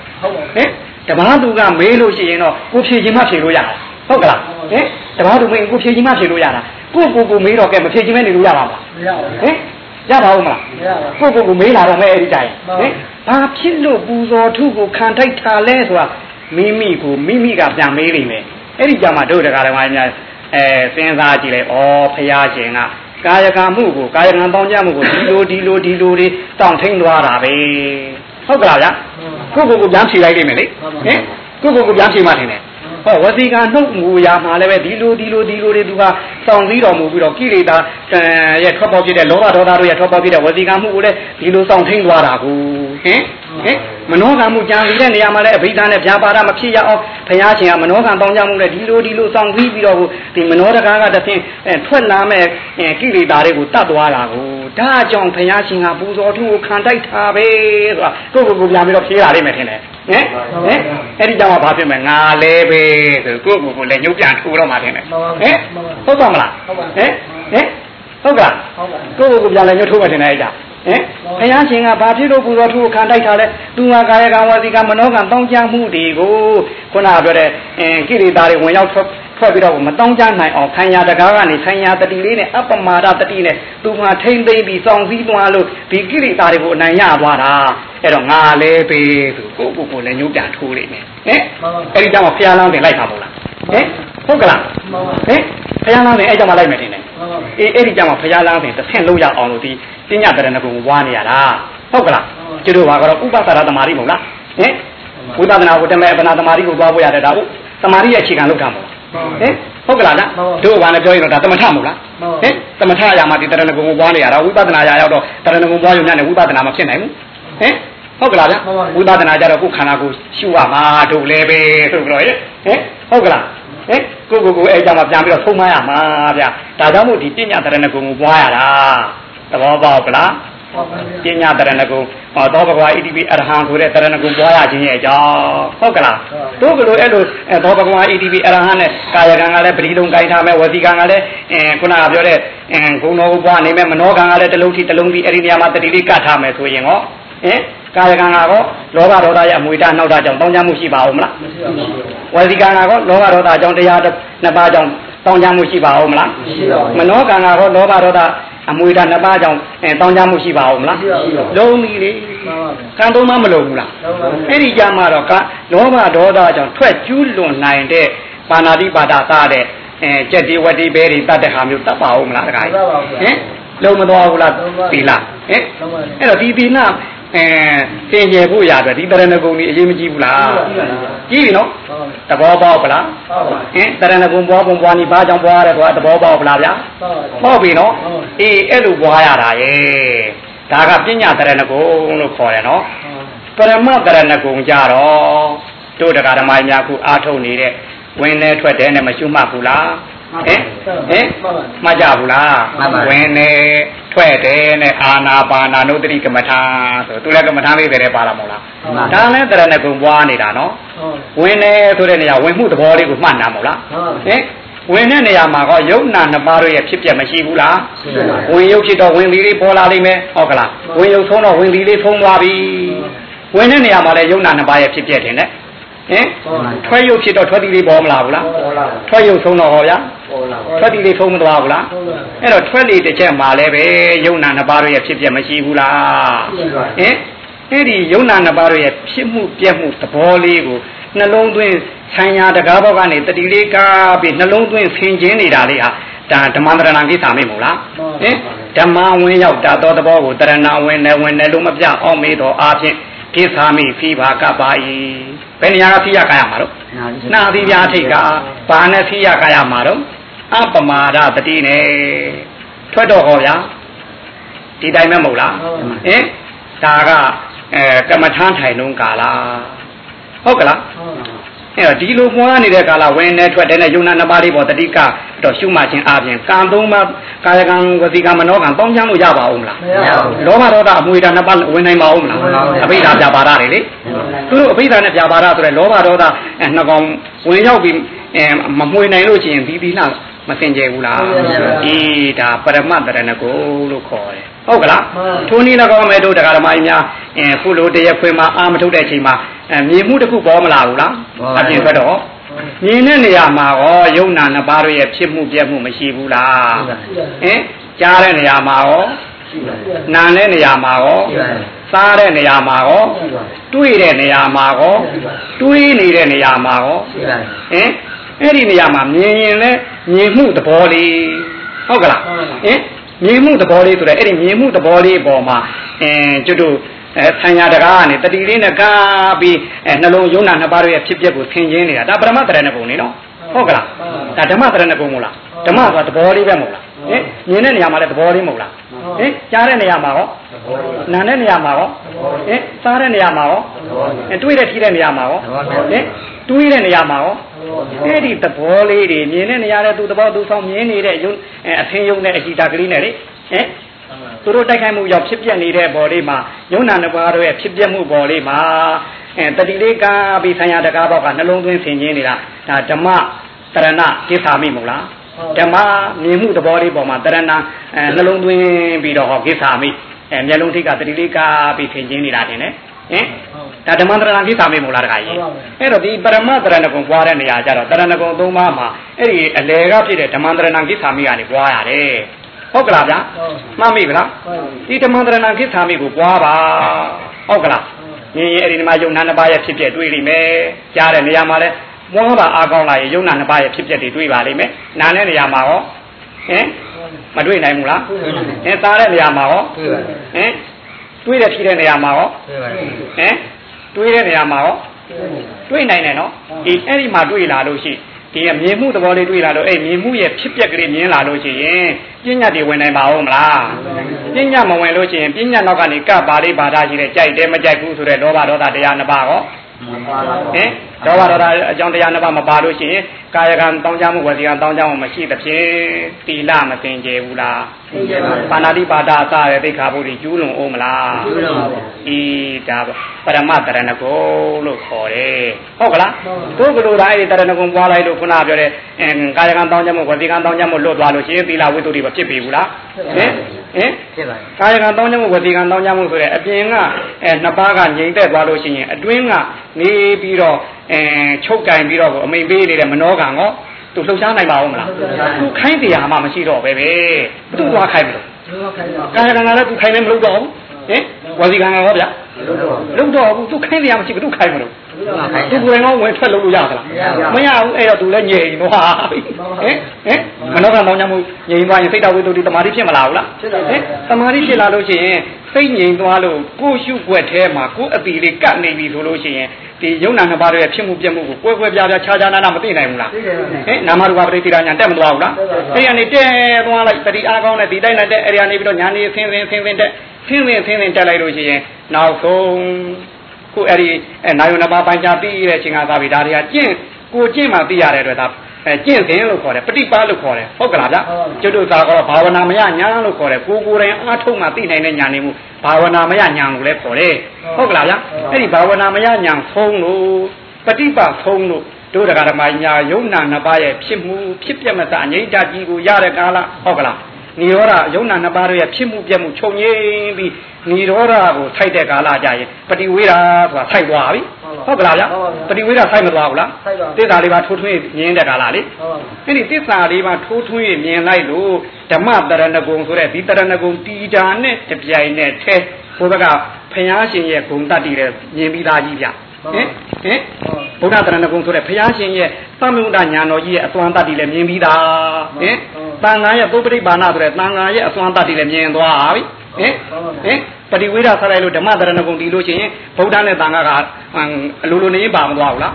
ဟင် တပားသူကမေးလို့ရှိရင်တော့ကိုဖြေခြင်းမဖြေလို့ရတာဟုတ်ကလားဟင်တပားသူမေးကိုဖြေခြင်းမဖြေလို့ရတာကိုကိုကိုမေးတော့ကဲမဖြေခြင်းမဲနေလို့ရပါမလားမရပါဘူးဟင်ရပါဦးမလားကိုကိုကိုမေးလာတော့မဲအဲ့ဒီတိုင်ဟင်ဘာဖြစ်လို့ပူဇော်ထုကိုခံထိုက်တာလဲဆိုတာမိမိကိုမိမိကပြန်မေးလိမ့်မယ်အဲ့ဒီကြမှာတို့တရားတော်များအဲစဉ်းစားကြည့်လိုက်ဩဖရာရှင်ကကာယကံမှုကိုကာယကံပေါင်းကြမှုကိုဒီလိုဒီလိုဒီလိုတွေတောင့်ထိန်သွားတာပဲဟုတ်ကလားဗျာ ကိုကိုကိုပြန်ဖြေလိုက်လိမ့်မယ်လေဟင်ကိုကိုကိုပြန်ဖြေမှထင်တယ်ဟောဝစီကနှုတ်မူရာမှာလည်းပဲဒီလိုဒီလိုဒီလိုတွေသူကစောင့်စည်းတော်မူပြီးတော့ကိလေသာရဲ့ထွက်ပေါ်ဖြစ်တဲ့လောဘဒေါသတို့ရဲ့ထွက်ပေါ်ဖြစ်တဲ့ဝစီကမှုကိုလည်းဒီလိုစောင့်ထိန်သွားတာကိုဟင်ဟင် မနောကံမှုကြံပြီးတဲ့နေရာမှာလည်းအဘိဓါနဲ့ဗျာပါဒမဖြစ်ရအောင်ဘုရားရှင်ကမနောကံတောင်းကြမှုနဲ့ဒီလိုဒီလိုစောင့်စည်းပြီးတော့ဒီမနောတကားကတည်းကထွက်လာမဲ့ကိလေသာတွေကိုတတ်သွားတာကိုဒါကြောင့်ဘုရားရှင်ကပူဇော်ထုကိုခံတိုက်တာပဲဆိုတာကိုကိုကိုပြန်ပြီးတော့ဖြေးလာလိမ့်မယ်ထင်တယ်ဟင်ဟင်အဲ့ဒီကြောင့်ဘာဖြစ်မလဲငါလဲပဲဆိုကိုကိုကိုလည်းညှုပ်ပြန်ထိုးတော့မှထင်တယ်ဟင်ဟုတ်ပါမလားဟင်ဟင်ဟုတ်ကလားကိုကိုကိုပြန်လည်းညှုပ်ထိုးမှထင်တယ်အဲ့ဒါ ဟင်ဘုရားရှင်ကဘာဖြစ်လို့ပူဇော်ထုကိုခံတိုက်တာလဲသူဟာကာယကံဝစီကမနောကံတောင်းကြမှုတွေကိုခုနကပြောတဲ့အင်းကိရိတာတွေဝင်ရောက်ထွက်ထွက်ပြီးတော့မတောင်းကြနိုင်အောင်ခံရတကားကနေခံရတတိလေးနဲ့အပမာဒတတိနဲ့သူမှထိမ့်သိမ့်ပြီးစောင့်စည်းသွားလို့ဒီကိရိတာတွေကိုအနိုင်ရသွားတာအဲ့တော့ငါလဲပေးသူကိုကိုကိုလည်းညှိုးပြန်ထိုးလိမ့်မယ်ဟင်အဲ့ဒီကြောင့်ဖျားလောင်းတင်လိုက်ပါမို့လားဟင် ဟုတ်ကလားဟင်ဖျားလောင်းတင်အဲ့ကြောင့်မလိုက်မယ်တင်တယ်အေးအဲ့ဒီကြောင့်ဖျားလောင်းတင်တစ်ဆင့်လုံးရအောင်လို့ဒီပညာတရဏဂုံဝါနေရတာဟုတ်ကလားကျတို့ဘာကတော့ဥပသရသမารိမဟုတ်လားဟင်ဝိပဿနာကိုတမဲအပနာသမารိကိုသွားဖို့ရတယ်ဒါဟုတ်သမารိရဲ့အခြေခံလောက်တာမဟုတ်ဟင်ဟုတ်ကလားလားတို့ဘာနဲ့ပြောရင်တော့ဒါသမထမဟုတ်လားဟင်သမထအရာမှာဒီတရဏဂုံကိုပွားနေရတာဝိပဿနာအရာရောက်တော့တရဏဂုံပွားရုံနဲ့ဝိပဿနာမဖြစ်နိုင်ဘူးဟင်ဟုတ်ကလားဗျဝိပဿနာကြတော့ကိုယ်ခန္ဓာကိုရှုရမှာတို့လည်းပဲဆိုပြီးတော့ဟင်ဟုတ်ကလား ဟင်ကိုကိုကိုအဲကြောင့်မှပြန်ပြီးတော့ဆုံးမရမှာဗျဒါကြောင့်မို့ဒီပညာတရဏဂုံကိုပွားရတာသဘောပေါက်ကလားပညာတရဏဂုံဟောသောဘဂဝါဣတိပိအရဟံဆိုတဲ့တရဏဂုံပွားရခြင်းရဲ့အကြောင်းဟုတ်ကလားတို့ကလို့အဲ့လိုသောဘဂဝါဣတိပိအရဟံနဲ့ကာယကံကလည်းပရိလုံးကိုင်းထားမယ်ဝစီကံကလည်းအင်းခုနကပြောတဲ့အင်းဂုဏတော်ကိုပွားနေမယ်မနောကံကလည်းတလုံးထိတလုံးပြီးအဲ့ဒီနေရာမှာတတိလေးကတ်ထားမယ်ဆိုရင်ဟောဟင် ကာယကံကတော့လောဘဒေါသရဲ့အမွေတနောက်တာကြောင့်တောင်းကြမှုရှိပါဦးမလားမရှိပါဘူးဝစီကံကတော့လောဘဒေါသကြောင့်တရားနှစ်ပါးကြောင့်တောင်းကြမှုရှိပါဦးမလားမရှိပါဘူးမနောကံကတော့လောဘဒေါသအမွေဓာနှစ်ပါးကြောင့်အဲတောင်းကြမှုရှိပါဦးမလားလုံးပြီလေကံသုံးပါမလုံးဘူးလားအဲ့ဒီကြမှာတော့ကလောဘဒေါသကြောင့်ထွက်ကျူးလွန်နိုင်တဲ့ပါဏာတိပါဒသားတဲ့အဲကြက်ဒီဝတိပဲတွေတတ်တဲ့ဟာမျိုးတတ်ပါဦးမလားတခါကြီးဟင်လုံးမသွားဘူးလားသီလဟင်အဲ့တော့ဒီသီလ အဲသင်ကျယ်ဖို့ရအတွက်ဒီတရဏဂုံကြီးအရေးမကြီးဘူးလားကြီးပြီနော်သဘောပေါက်ပလားဟင်တရဏဂုံပွားပုံပွားနေဘာကြောင့်ပွားရတယ်ကွာသဘောပေါက်ပလားဗျာပေါက်ပြီနော်အေးအဲ့လိုပွားရတာရဲ့ဒါကပညာတရဏဂုံလို့ခေါ်တယ်နော်ပရမတရဏဂုံကြတော့တို့တရားဓမ္မများခုအားထုတ်နေတဲ့ဝင်နေထွက်တယ်နဲ့မရှုမှတ်ဘူးလား ဟင်ဟင်မှတ်ကြဘူးလားဝင်နေထွက်တယ်နဲ့အာနာပါနာနုတ္တိကမ္မထာဆိုသူလည်းကမ္မထာလေးပဲပါလာမို့လားဒါလည်းတရဏဂုံပွားနေတာနော်ဝင်နေဆိုတဲ့နေရာဝင်မှုသဘောလေးကိုမှတ်နာမို့လားဟင်ဝင်တဲ့နေရာမှာကယုံနာနှစ်ပါးတို့ရဲ့ဖြစ်ပျက်မရှိဘူးလားဝင်ယုတ်ဖြစ်တော့ဝင်သီလေးပေါ်လာလိမ့်မယ်ဟုတ်ကလားဝင်ယုတ်ဆုံးတော့ဝင်သီလေးဖုံးသွားပြီဝင်တဲ့နေရာမှာလည်းယုံနာနှစ်ပါးရဲ့ဖြစ်ပျက်တယ်နဲ့ ဟင်ထွဲရုပ်ဖြစ်တော့ထွက်တီလေးပေါ်မလာဘူးလားထွဲရုပ်ဆုံးတော့ဟောဗျာထွက်တီလေးဆုံးမသွားဘူးလားအဲ့တော့ထွက်လေတစ်ချက်မှာလည်းပဲယုံနာနှစ်ပါးရဲ့ဖြစ်ပြမရှိဘူးလားဟင်အဲ့ဒီယုံနာနှစ်ပါးရဲ့ဖြစ်မှုပြက်မှုသဘောလေးကိုနှလုံးသွင်းဆံညာတကားဘောက်ကနေတတိလေးကားပြီးနှလုံးသွင်းဆင်ကျင်းနေတာလေးဟာဒါဓမ္မတရဏကိစ္စမေ့မို့လားဟင်ဓမ္မဝင်ရောက်တာတော်သဘောကိုတရဏဝင်နေဝင်နေလို့မပြအောင်မေးတော့အားဖြင့်ကိသာမိဖိဘာကပါဤ ဘယ်နေရာကဖိရကာရမှာတော့နာသီပြာထိတ်ကဘာနဲ့ဖိရကာရမှာတော့အပမာဒတတိနဲ့ထွက်တော့ဟောဗျာဒီတိုင်းမဲ့မဟုတ်လားဟင်ဒါကအဲကမ္မထမ်းထိုင်လုံးကာလာဟုတ်ကလား အဲ့တော့ဒီလိုပွားနေတဲ့ကာလဝင်နေထွက်တဲ့နဲ့ယုံနာနှစ်ပါးလေးပေါ်တတိကတော့ရှုမှတ်ခြင်းအပြင်ကံသုံးပါးကာယကံဝစီကံမနောကံပေါင်းချမ်းလို့ရပါဦးမလားမရဘူးလောဘဒေါသအမွေဓာတ်နှစ်ပါးဝင်နိုင်ပါဦးမလားဝင်ပါဘူးအဘိဓါပြပါဒတွေလေသူတို့အဘိဓါနဲ့ပြပါဒဆိုတဲ့လောဘဒေါသအဲနှစ်ကောင်ဝင်ရောက်ပြီးအဲမမွေနိုင်လို့ရှိရင်ဒီဒီလားမစင်ကြယ်ဘူးလားဟုတ်ပါဘူးအေးဒါပရမတ္တရဏကိုလို့ခေါ်တယ်ဟုတ်ကလားမှန်ပါထိုနည်း၎င်းမဲ့တို့တရားဓမ္မကြီးများအဲခုလိုတရက်ခွေမှာအာမထုတ်တဲ့အချိန်မှာ အဲမြင်မှုတစ်ခုပေါ်မလာဘူးလားပေါ်ပါအပြင်ဘက်တော့မြင်တဲ့နေရာမှာရောယုံနာနှစ်ပါးတို့ရဲ့ဖြစ်မှုပြက်မှုမရှိဘူးလားရှိပါဟင်ကြားတဲ့နေရာမှာရောရှိပါနာတဲ့နေရာမှာရောရှိပါတယ်စားတဲ့နေရာမှာရောရှိပါတွေးတဲ့နေရာမှာရောရှိပါတွေးနေတဲ့နေရာမှာရောရှိပါတယ်ဟင်အဲ့ဒီနေရာမှာမြင်ရင်လည်းမြင်မှုသဘောလေးဟုတ်ကလားဟုတ်ပါဘူးဟင်မြင်မှုသဘောလေးဆိုတော့အဲ့ဒီမြင်မှုသဘောလေးပေါ်မှာအင်းကျွတ်တို့ အဲဆံရတကားကနေတတိလေးနဲ့ကားပြီးအဲနှလုံးယုံနာနှစ်ပါးရဲ့ဖြစ်ပျက်ကိုသင်ခြင်းနေတာဒါပရမတ္တရဏဂုံနေနော်ဟုတ်ကလားဒါဓမ္မတရဏဂုံမို့လားဓမ္မဆိုတာသဘောလေးပဲမဟုတ်လားဟင်မြင်တဲ့နေရာမှာလည်းသဘောလေးမဟုတ်လားဟင်ကြားတဲ့နေရာမှာရောနားတဲ့နေရာမှာရောဟင်စားတဲ့နေရာမှာရောအဲတွေးတဲ့ထိတဲ့နေရာမှာရောဟင်တွေးတဲ့နေရာမှာရောအဲ့ဒီသဘောလေးတွေမြင်တဲ့နေရာတဲ့သူသဘောသူဆောင်မြင်နေတဲ့ယုံအဲအသင်ယုံတဲ့အကြည့်တာကလေးနဲ့လေဟင် သူတို့တိုက်ခိုက်မှုရောက်ဖြစ်ပြနေတဲ့ဘော်လေးမှာယုံနာနှစ်ပါးတို့ရဲ့ဖြစ်ပြမှုဘော်လေးမှာအဲတတိလေးကားပြီးဆံရတကားဘောက်ကနှလုံးသွင်းဆင်ခြင်းနေတာဒါဓမ္မတရဏကိစ္ဆာမိမဟုတ်လားဓမ္မမြင်မှုသဘောလေးပေါ်မှာတရဏအဲနှလုံးသွင်းပြီးတော့ဟောကိစ္ဆာမိအဲမျက်လုံးထိပ်ကတတိလေးကားပြီးဆင်ခြင်းနေတာတင်တယ်ဟင်ဒါဓမ္မတရဏကိစ္ဆာမိမဟုတ်လားတခါကြီးအဲ့တော့ဒီပရမတရဏကုံပွားတဲ့နေရာကျတော့တရဏကုံသုံးပါးမှာအဲ့ဒီအလေကဖြစ်တဲ့ဓမ္မတရဏကိစ္ဆာမိကနေပွားရတယ် ဟုတ်ကလားဗျာမှတ်မိဗလားဒီဓမ္မန္တရဏကိစ္ဆာမိကိုပွားပါဟုတ်ကလားညင်ရင်အဲ့ဒီဓမ္မယုံနာနှစ်ပါးရဲ့ဖြစ်ပျက်တွေးလိမ့်မယ်ကြားတဲ့နေရာမှာလဲပွားပါအားကောင်းလာရင်ယုံနာနှစ်ပါးရဲ့ဖြစ်ပျက်တွေတွေးပါလိမ့်မယ်နားတဲ့နေရာမှာရောဟင်မတွေးနိုင်ဘူးလားဟင်သားတဲ့နေရာမှာရောတွေ့ပါတယ်ဟင်တွေးတဲ့ဖြီးတဲ့နေရာမှာရောတွေ့ပါတယ်ဟင်တွေးတဲ့နေရာမှာရောတွေးနိုင်တယ်နော်ဒီအဲ့ဒီမှာတွေးလာလို့ရှိ ဒီကမြင်မှုသဘောလေးတွေးလာလို့အဲ့မြင်မှုရဲ့ဖြစ်ပျက်ကလေးမြင်လာလို့ရှိရင်ပညာတွေဝင်နိုင်ပါဦးမလားပညာမဝင်လို့ရှိရင်ပညာနောက်ကနေကပ်ပါလေးပါတာရှိတဲ့ကြိုက်တယ်မကြိုက်ဘူးဆိုတဲ့လောဘဒေါသတရားနှစ်ပါးဟောမပါပါ ဟင်ဒေါဘဒေါသအကြောင်းတရားနှစ်ပါးမပါလို့ရှိရင်ကာယကံတောင်းကြမှုဝစီကံတောင်းကြမှုမရှိသဖြင့်တိလမသိင်ကြဘူးလားသိကြပါပါဏာတိပါဒအစရဲ့သိက္ခာပုဒ်ကြီးကျူးလွန်အောင်မလားကျူးလွန်ပါဘူးဤဒါပရမတရဏဂုံလို့ခေါ်တယ်ဟုတ်ကလားတို့ကလိုတိုင်းဒီတရဏဂုံပွားလိုက်လို့ခုနပြောတဲ့အင်းကာယကံတောင်းကြမှုဝစီကံတောင်းကြမှုလွတ်သွားလို့ရှိရင်သီလဝိတ္တုတွေမဖြစ်ပြီဘူးလားဟင် ဟင်ဖြစ်ပါတယ်ကာယကံတောင်းကြမှုဝစီကံတောင်းကြမှုဆိုတဲ့အပြင်ကအဲနှစ်ပါးကငြိမ်သက်သွားလို့ရှိရင်အတွင်းကနေပြီးတော့အဲချုပ်ကင်ပြီးတော့ကိုအမိန်ပေးနေတဲ့မနောကံကောသူလှုပ်ရှားနိုင်ပါဦးမလားသူခိုင်းတရားမှမရှိတော့ပဲပဲဘသူ့သွားခိုင်းမလို့ကာယကံကလည်းသူခိုင်းလည်းမလုပ်တော့ဘူးဟင်ဝစီကံကရောဗျာ လို့တော့လုပ်တော့ဘူးသူခိုင်းတရားမရှိဘူးသူခိုင်းမလို့ခိုင်းသူကိုယ်တိုင်ကဝင်ထွက်လုပ်လို့ရသလားမရဘူးအဲ့တော့သူလည်းညင်သွားဟင်ဟင်မနောကံတောင်းကြမှုညင်သွားရင်စိတ်တော်ဝိတ္တုတမာတိဖြစ်မလာဘူးလားဟင်တမာတိဖြစ်လာလို့ရှိရင်စိတ်ငြိမ်သွားလို့ကိုယ်ရှုွက်ထဲမှာကိုယ်အပီလေးကပ်နေပြီဆိုလို့ရှိရင်ဒီယုံနာနှစ်ပါးရဲ့ဖြစ်မှုပြက်မှုကိုကွဲကွဲပြားပြားခြားခြားနာနာမသိနိုင်ဘူးလားဟင်နာမရူပပရိသေရညာတက်မသွားဘူးလားအဲ့ရနေတက်သွားလိုက်တတိအားကောင်းတဲ့ဒီတိုင်းနဲ့တက်အဲ့ရနေပြီးတော့ညာနေဆင်းဆင်းဆင်းဆင်းတက် ဆင်းဆင်းဆင်းဆင်းတက်လိုက်လို့ရှိရင်နောက်ဆုံးခုအဲ့ဒီအဲနာယုဏပါပိုင်းချပြီးတဲ့အချိန်ကသာပြီဒါတွေကကျင့်ကိုကျင့်မှသိရတဲ့အတွက်ဒါအဲကျင့်စဉ်လို့ခေါ်တယ်ပฏิပါလို့ခေါ်တယ်ဟုတ်ကလားဗျကျွတ်တို့သာကတော့ဘာဝနာမယညာလို့ခေါ်တယ်ကိုကိုယ်တိုင်အားထုတ်မှသိနိုင်တဲ့ညာနေမှုဘာဝနာမယညာကိုလည်းခေါ်တယ်ဟုတ်ကလားဗျအဲ့ဒီဘာဝနာမယညာဆုံးလို့ပฏิပါဆုံးလို့တို့တရားဓမ္မညာယုံနာနှစ်ပါးရဲ့ဖြစ်မှုဖြစ်ပြမတအငြိမ့်တကြီးကိုရတဲ့ကာလဟုတ်ကလား နိရောဓယုံနာနှစ်ပါးရဲ့ဖြစ်မှုပြမှုခြုံငိမ့်ပြီးနိရောဓကိုထိုက်တဲ့ကာလကြရင်ပฏิဝေဒဆိုတာထိုက်သွားပြီဟုတ်ကလားဗျပฏิဝေဒထိုက်မသွားဘူးလားသစ္စာလေးပါထိုးထွင်းမြင်တဲ့ကာလလေအဲ့ဒီသစ္စာလေးပါထိုးထွင်းမြင်လိုက်လို့ဓမ္မတရဏဂုံဆိုတဲ့ဒီတရဏဂုံတီတာနဲ့တပြိုင်နဲ့ထဲဘုရားကဖျားရှင်ရဲ့ဂုံတတ္တိတဲ့မြင်ပြီးသားကြီးဗျဟင်ဟင်ဗုဒ္ဓတရဏဂုံဆိုတဲ့ဘုရားရှင်ရဲ့သမုဒ္ဒညာတော်ကြီးရဲ့အသွမ်းတတ်တွေလည်းမြင်ပြီးသားဟင် တန်ဃာရဲ့ပုပ္ပရိပါဏဆိုတဲ့တန်ဃာရဲ့အသွမ်းတတ်တွေလည်းမြင်သွားပြီဟင်ဟင်ပฏิဝေဒဆက်လိုက်လို့ဓမ္မတရဏဂုံတီလို့ရှိရင်ဗုဒ္ဓနဲ့တန်ဃာကအလိုလိုနေရင်ပါမသွားဘူးလား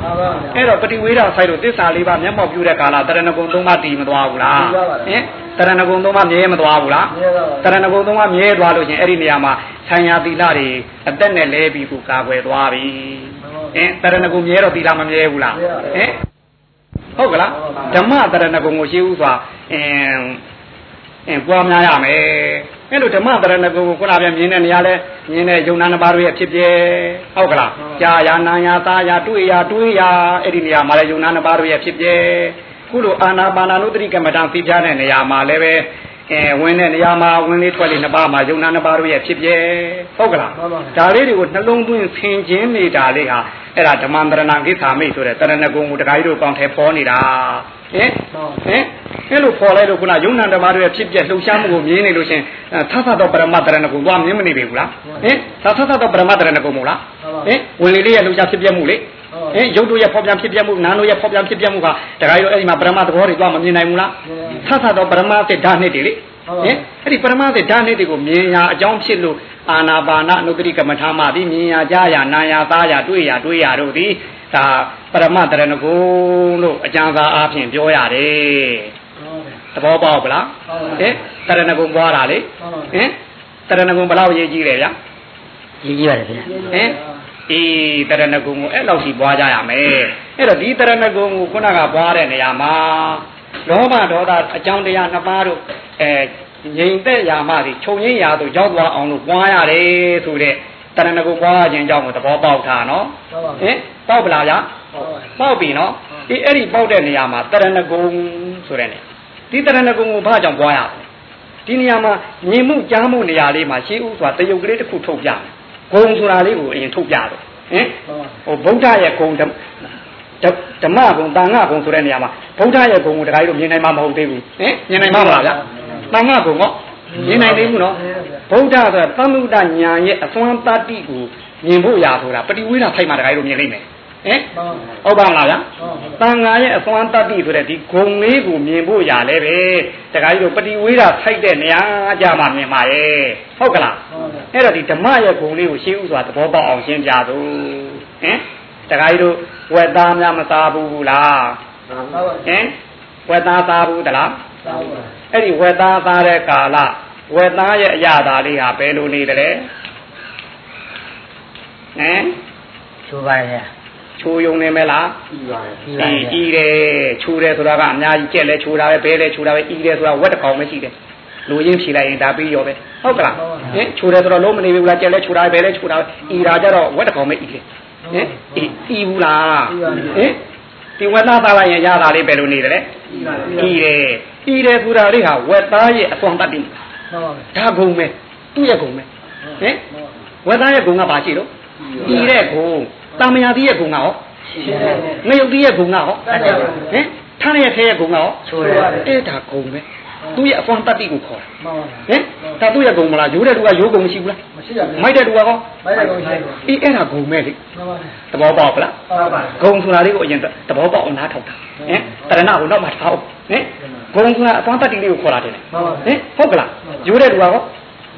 အဲ့တော့ပฏิဝေဒဆိုင်လို့သစ္စာလေးပါမျက်မှောက်ပြုတဲ့ကာလတရဏဂုံသုံးပါးတည်မသွားဘူးလားဟင်တရဏဂုံသုံးပါးမြဲမသွားဘူးလားတရဏဂုံသုံးပါးမြဲသွားလို့ရှိရင်အဲ့ဒီနေရာမှာဆံရသီလတွေအသက်နဲ့လဲပြီးကိုကာကွယ်သွားပြီဟင်တရဏဂုံမြဲတော့သီလမမြဲဘူးလားဟင် ဟုတ်ကလားဓမ္မတရဏဂုံကိုရှိဦးစွာအင်းအင်းပွားများရမယ်အဲ့လိုဓမ္မတရဏဂုံကိုခုနကပြမြင်တဲ့နေရာလဲမြင်တဲ့ယုံနာနှစ်ပါးတို့ရဲ့ဖြစ်ပြဲဟုတ်ကလားကြာယာနာယာသာယာတွေ့ယာတွေးယာအဲ့ဒီနေရာမှာလဲယုံနာနှစ်ပါးတို့ရဲ့ဖြစ်ပြဲခုလိုအာနာပါနာနုတ္တိကမ္မဋ္ဌာန်းသိပြတဲ့နေရာမှာလည်းပဲ အဲဝင်တဲ့နေရာမှာဝင်လေးထွက်လေးနှစ်ပါးမှာယုံနာနှစ်ပါးတို့ရဲ့ဖြစ်ပြဲဟုတ်ကလားဒါလေးတွေကိုနှလုံးသွင်းဆင်ခြင်နေတာလေးဟာအဲ့ဒါဓမ္မန္တရဏကိသာမိတ်ဆိုတဲ့တရဏဂုံကိုတခါကြီးတို့ကောင်းထဲပေါ်နေတာဟင်ဟင်အဲ့လိုပေါ်လိုက်လို့ခုနယုံနာဓမ္မတို့ရဲ့ဖြစ်ပြလှုပ်ရှားမှုကိုမြင်နေလို့ရှင်သသသောပရမတရဏဂုံသွားမြင်မနေပြီဘူးလားဟင်သသသောပရမတရဏဂုံမို့လားဟင်ဝင်လေးလေးရဲ့လှုပ်ရှားဖြစ်ပြမှုလေ ဟင်ရုပ်တို့ရဲ့ဖော်ပြန်ဖြစ်ပြမှုနာမ်တို့ရဲ့ဖော်ပြန်ဖြစ်ပြမှုကတခါကြီးတို့အဲ့ဒီမှာပရမသဘောတွေသွားမမြင်နိုင်ဘူးလားသသသောပရမသစ်ဓာတ်နှစ်တွေလေဟင်အဲ့ဒီပရမသစ်ဓာတ်နှစ်တွေကိုမြင်ရအကြောင်းဖြစ်လို့အာနာပါနနုတ္တိကမ္မထာမသည်မြင်ရကြားရနာရသားရတွေ့ရတွေ့ရတို့သည်ဒါပရမတရဏဂုံလို့အကျမ်းစာအားဖြင့်ပြောရတယ်သဘောပေါက်ပလားဟင်တရဏဂုံပွားတာလေဟင်တရဏဂုံဘယ်လောက်ရေးကြည့်လဲဗျာကြီးကြီးပါတယ်ဗျာဟင် အေးတရဏဂုံကိုအဲ့လောက်ရှိပွားကြရမယ်အဲ့တော့ဒီတရဏဂုံကိုခုနကပွားတဲ့နေရာမှာလောဘဒေါသအကြောင်းတရားနှစ်ပါးတို့အဲငြိမ်သက်ရာမှဒီခြုံငင်းရာသို့ရောက်သွားအောင်လို့ပွားရတယ်ဆိုတဲ့တရဏဂုံပွားခြင်းအကြောင်းကိုသဘောပေါက်တာနော်ဟင်ပေါက်ပလားဗျာပေါက်ပြီနော်ဒီအဲ့ဒီပေါက်တဲ့နေရာမှာတရဏဂုံဆိုတဲ့နေဒီတရဏဂုံကိုဘာကြောင့်ပွားရလဲဒီနေရာမှာမြင်မှုကြားမှုနေရာလေးမှာရှင်းဥစွာတယုတ်ကလေးတစ်ခုထုတ်ပြမယ် ဂုံဆိုတာလေးကိုအရင်ထုတ်ပြတော့ဟင်ဟိုဗုဒ္ဓရဲ့ဂုံဓမ္မဓမ္မဂုံတာငါဂုံဆိုတဲ့နေရာမှာဗုဒ္ဓရဲ့ဂုံကိုတခါကြီးတို့မြင်နိုင်မှာမဟုတ်သေးဘူးဟင်မြင်နိုင်မှာမလားဗျာတာငါဂုံကောမြင်နိုင်သေးဘူးနော်ဗုဒ္ဓဆိုတာသံဃုတညာရဲ့အစွမ်းတတ္တိကိုမြင်ဖို့ရာဆိုတာပฏิဝေဒဖိုက်မှာတခါကြီးတို့မြင်နိုင်မယ် ဟင်ဟုတ်ပါမလားဗျာတန်ဃာရဲ့အစွမ်းတတ္တိဆိုတဲ့ဒီဂုံလေးကိုမြင်ဖို့ရလဲပဲတခါကြီးတို့ပฏิဝေဒဖိုက်တဲ့နေရာကြမှာမြင်ပါရဲ့ဟုတ်ကလားအဲ့တော့ဒီဓမ္မရဲ့ဂုံလေးကိုရှင်းဥစွာသဘောပေါက်အောင်ရှင်းပြသူဟင်တခါကြီးတို့ဝက်သားများမစားဘူးလားဟင်ဝက်သားစားဘူးတလားအဲ့ဒီဝက်သားစားတဲ့ကာလဝက်သားရဲ့အရာသာလေးဟာဘယ်လိုနေတယ်လဲဟမ်ချိုးပါတယ်ဗျာ ချိုးယုံနေမလားကြီးပါအတယ်င်းကြီးတယ်ချိုးတယ်ဆိုတာကအများကြီးကြက်လဲချိုးတာပဲဘဲလဲချိုးတာပဲအီးတယ်ဆိုတာဝက်တစ်ကောင်ပဲရှိတယ်လူရင်းဖြေလိုက်ရင်ဒါပြီးရောပဲဟုတ်ကလားဟင်ချိုးတယ်ဆိုတော့လုံးမနေဘူးလားကြက်လဲချိုးတာပဲဘဲလဲချိုးတာပဲအီတာကြတော့ဝက်တစ်ကောင်ပဲအီတယ်ဟင်အီအီဘူးလားဟင်ဒီဝက်သားသားလိုက်ရင်ရတာလေးပဲလို့နေတယ်လေအီတယ်အီတယ်ဆိုတာလေးဟာဝက်သားရဲ့အစွမ်းတတ်တယ်ဒါဂုံပဲသူ့ရဲ့ဂုံပဲဟင်ဝက်သားရဲ့ဂုံကဘာရှိတော့အီတဲ့ဂုံ တာမယာတိရဲ့ဂုံကရောငရုတ်တီးရဲ့ဂုံကဟောဟင်ထားရရဲ့ထဲရဲ့ဂုံကဟောချိုးတယ်အဲ့ဒါဂုံပဲသူ့ရဲ့အဖွမ်းတတ္တိကိုခေါ်တာဟင်ဒါသူ့ရဲ့ဂုံမလားရိုးတဲ့သူကရိုးဂုံမရှိဘူးလားမရှိရဘူးမိုက်တဲ့သူကဟောမိုက်တဲ့ကောင်ရှိတယ်အေးအဲ့ဒါဂုံပဲလေမှန်ပါသဘောပေါက်ပလားပါပါဂုံဆိုတာလေးကိုအရင်သဘောပေါက်အောင်နားထောက်တာဟင်တရဏကိုတော့မှထားအောင်ဟင်ဂုံဆိုတာအဖွမ်းတတ္တိလေးကိုခေါ်တာတယ်ဟင်ဟုတ်ကလားရိုးတဲ့သူကဟော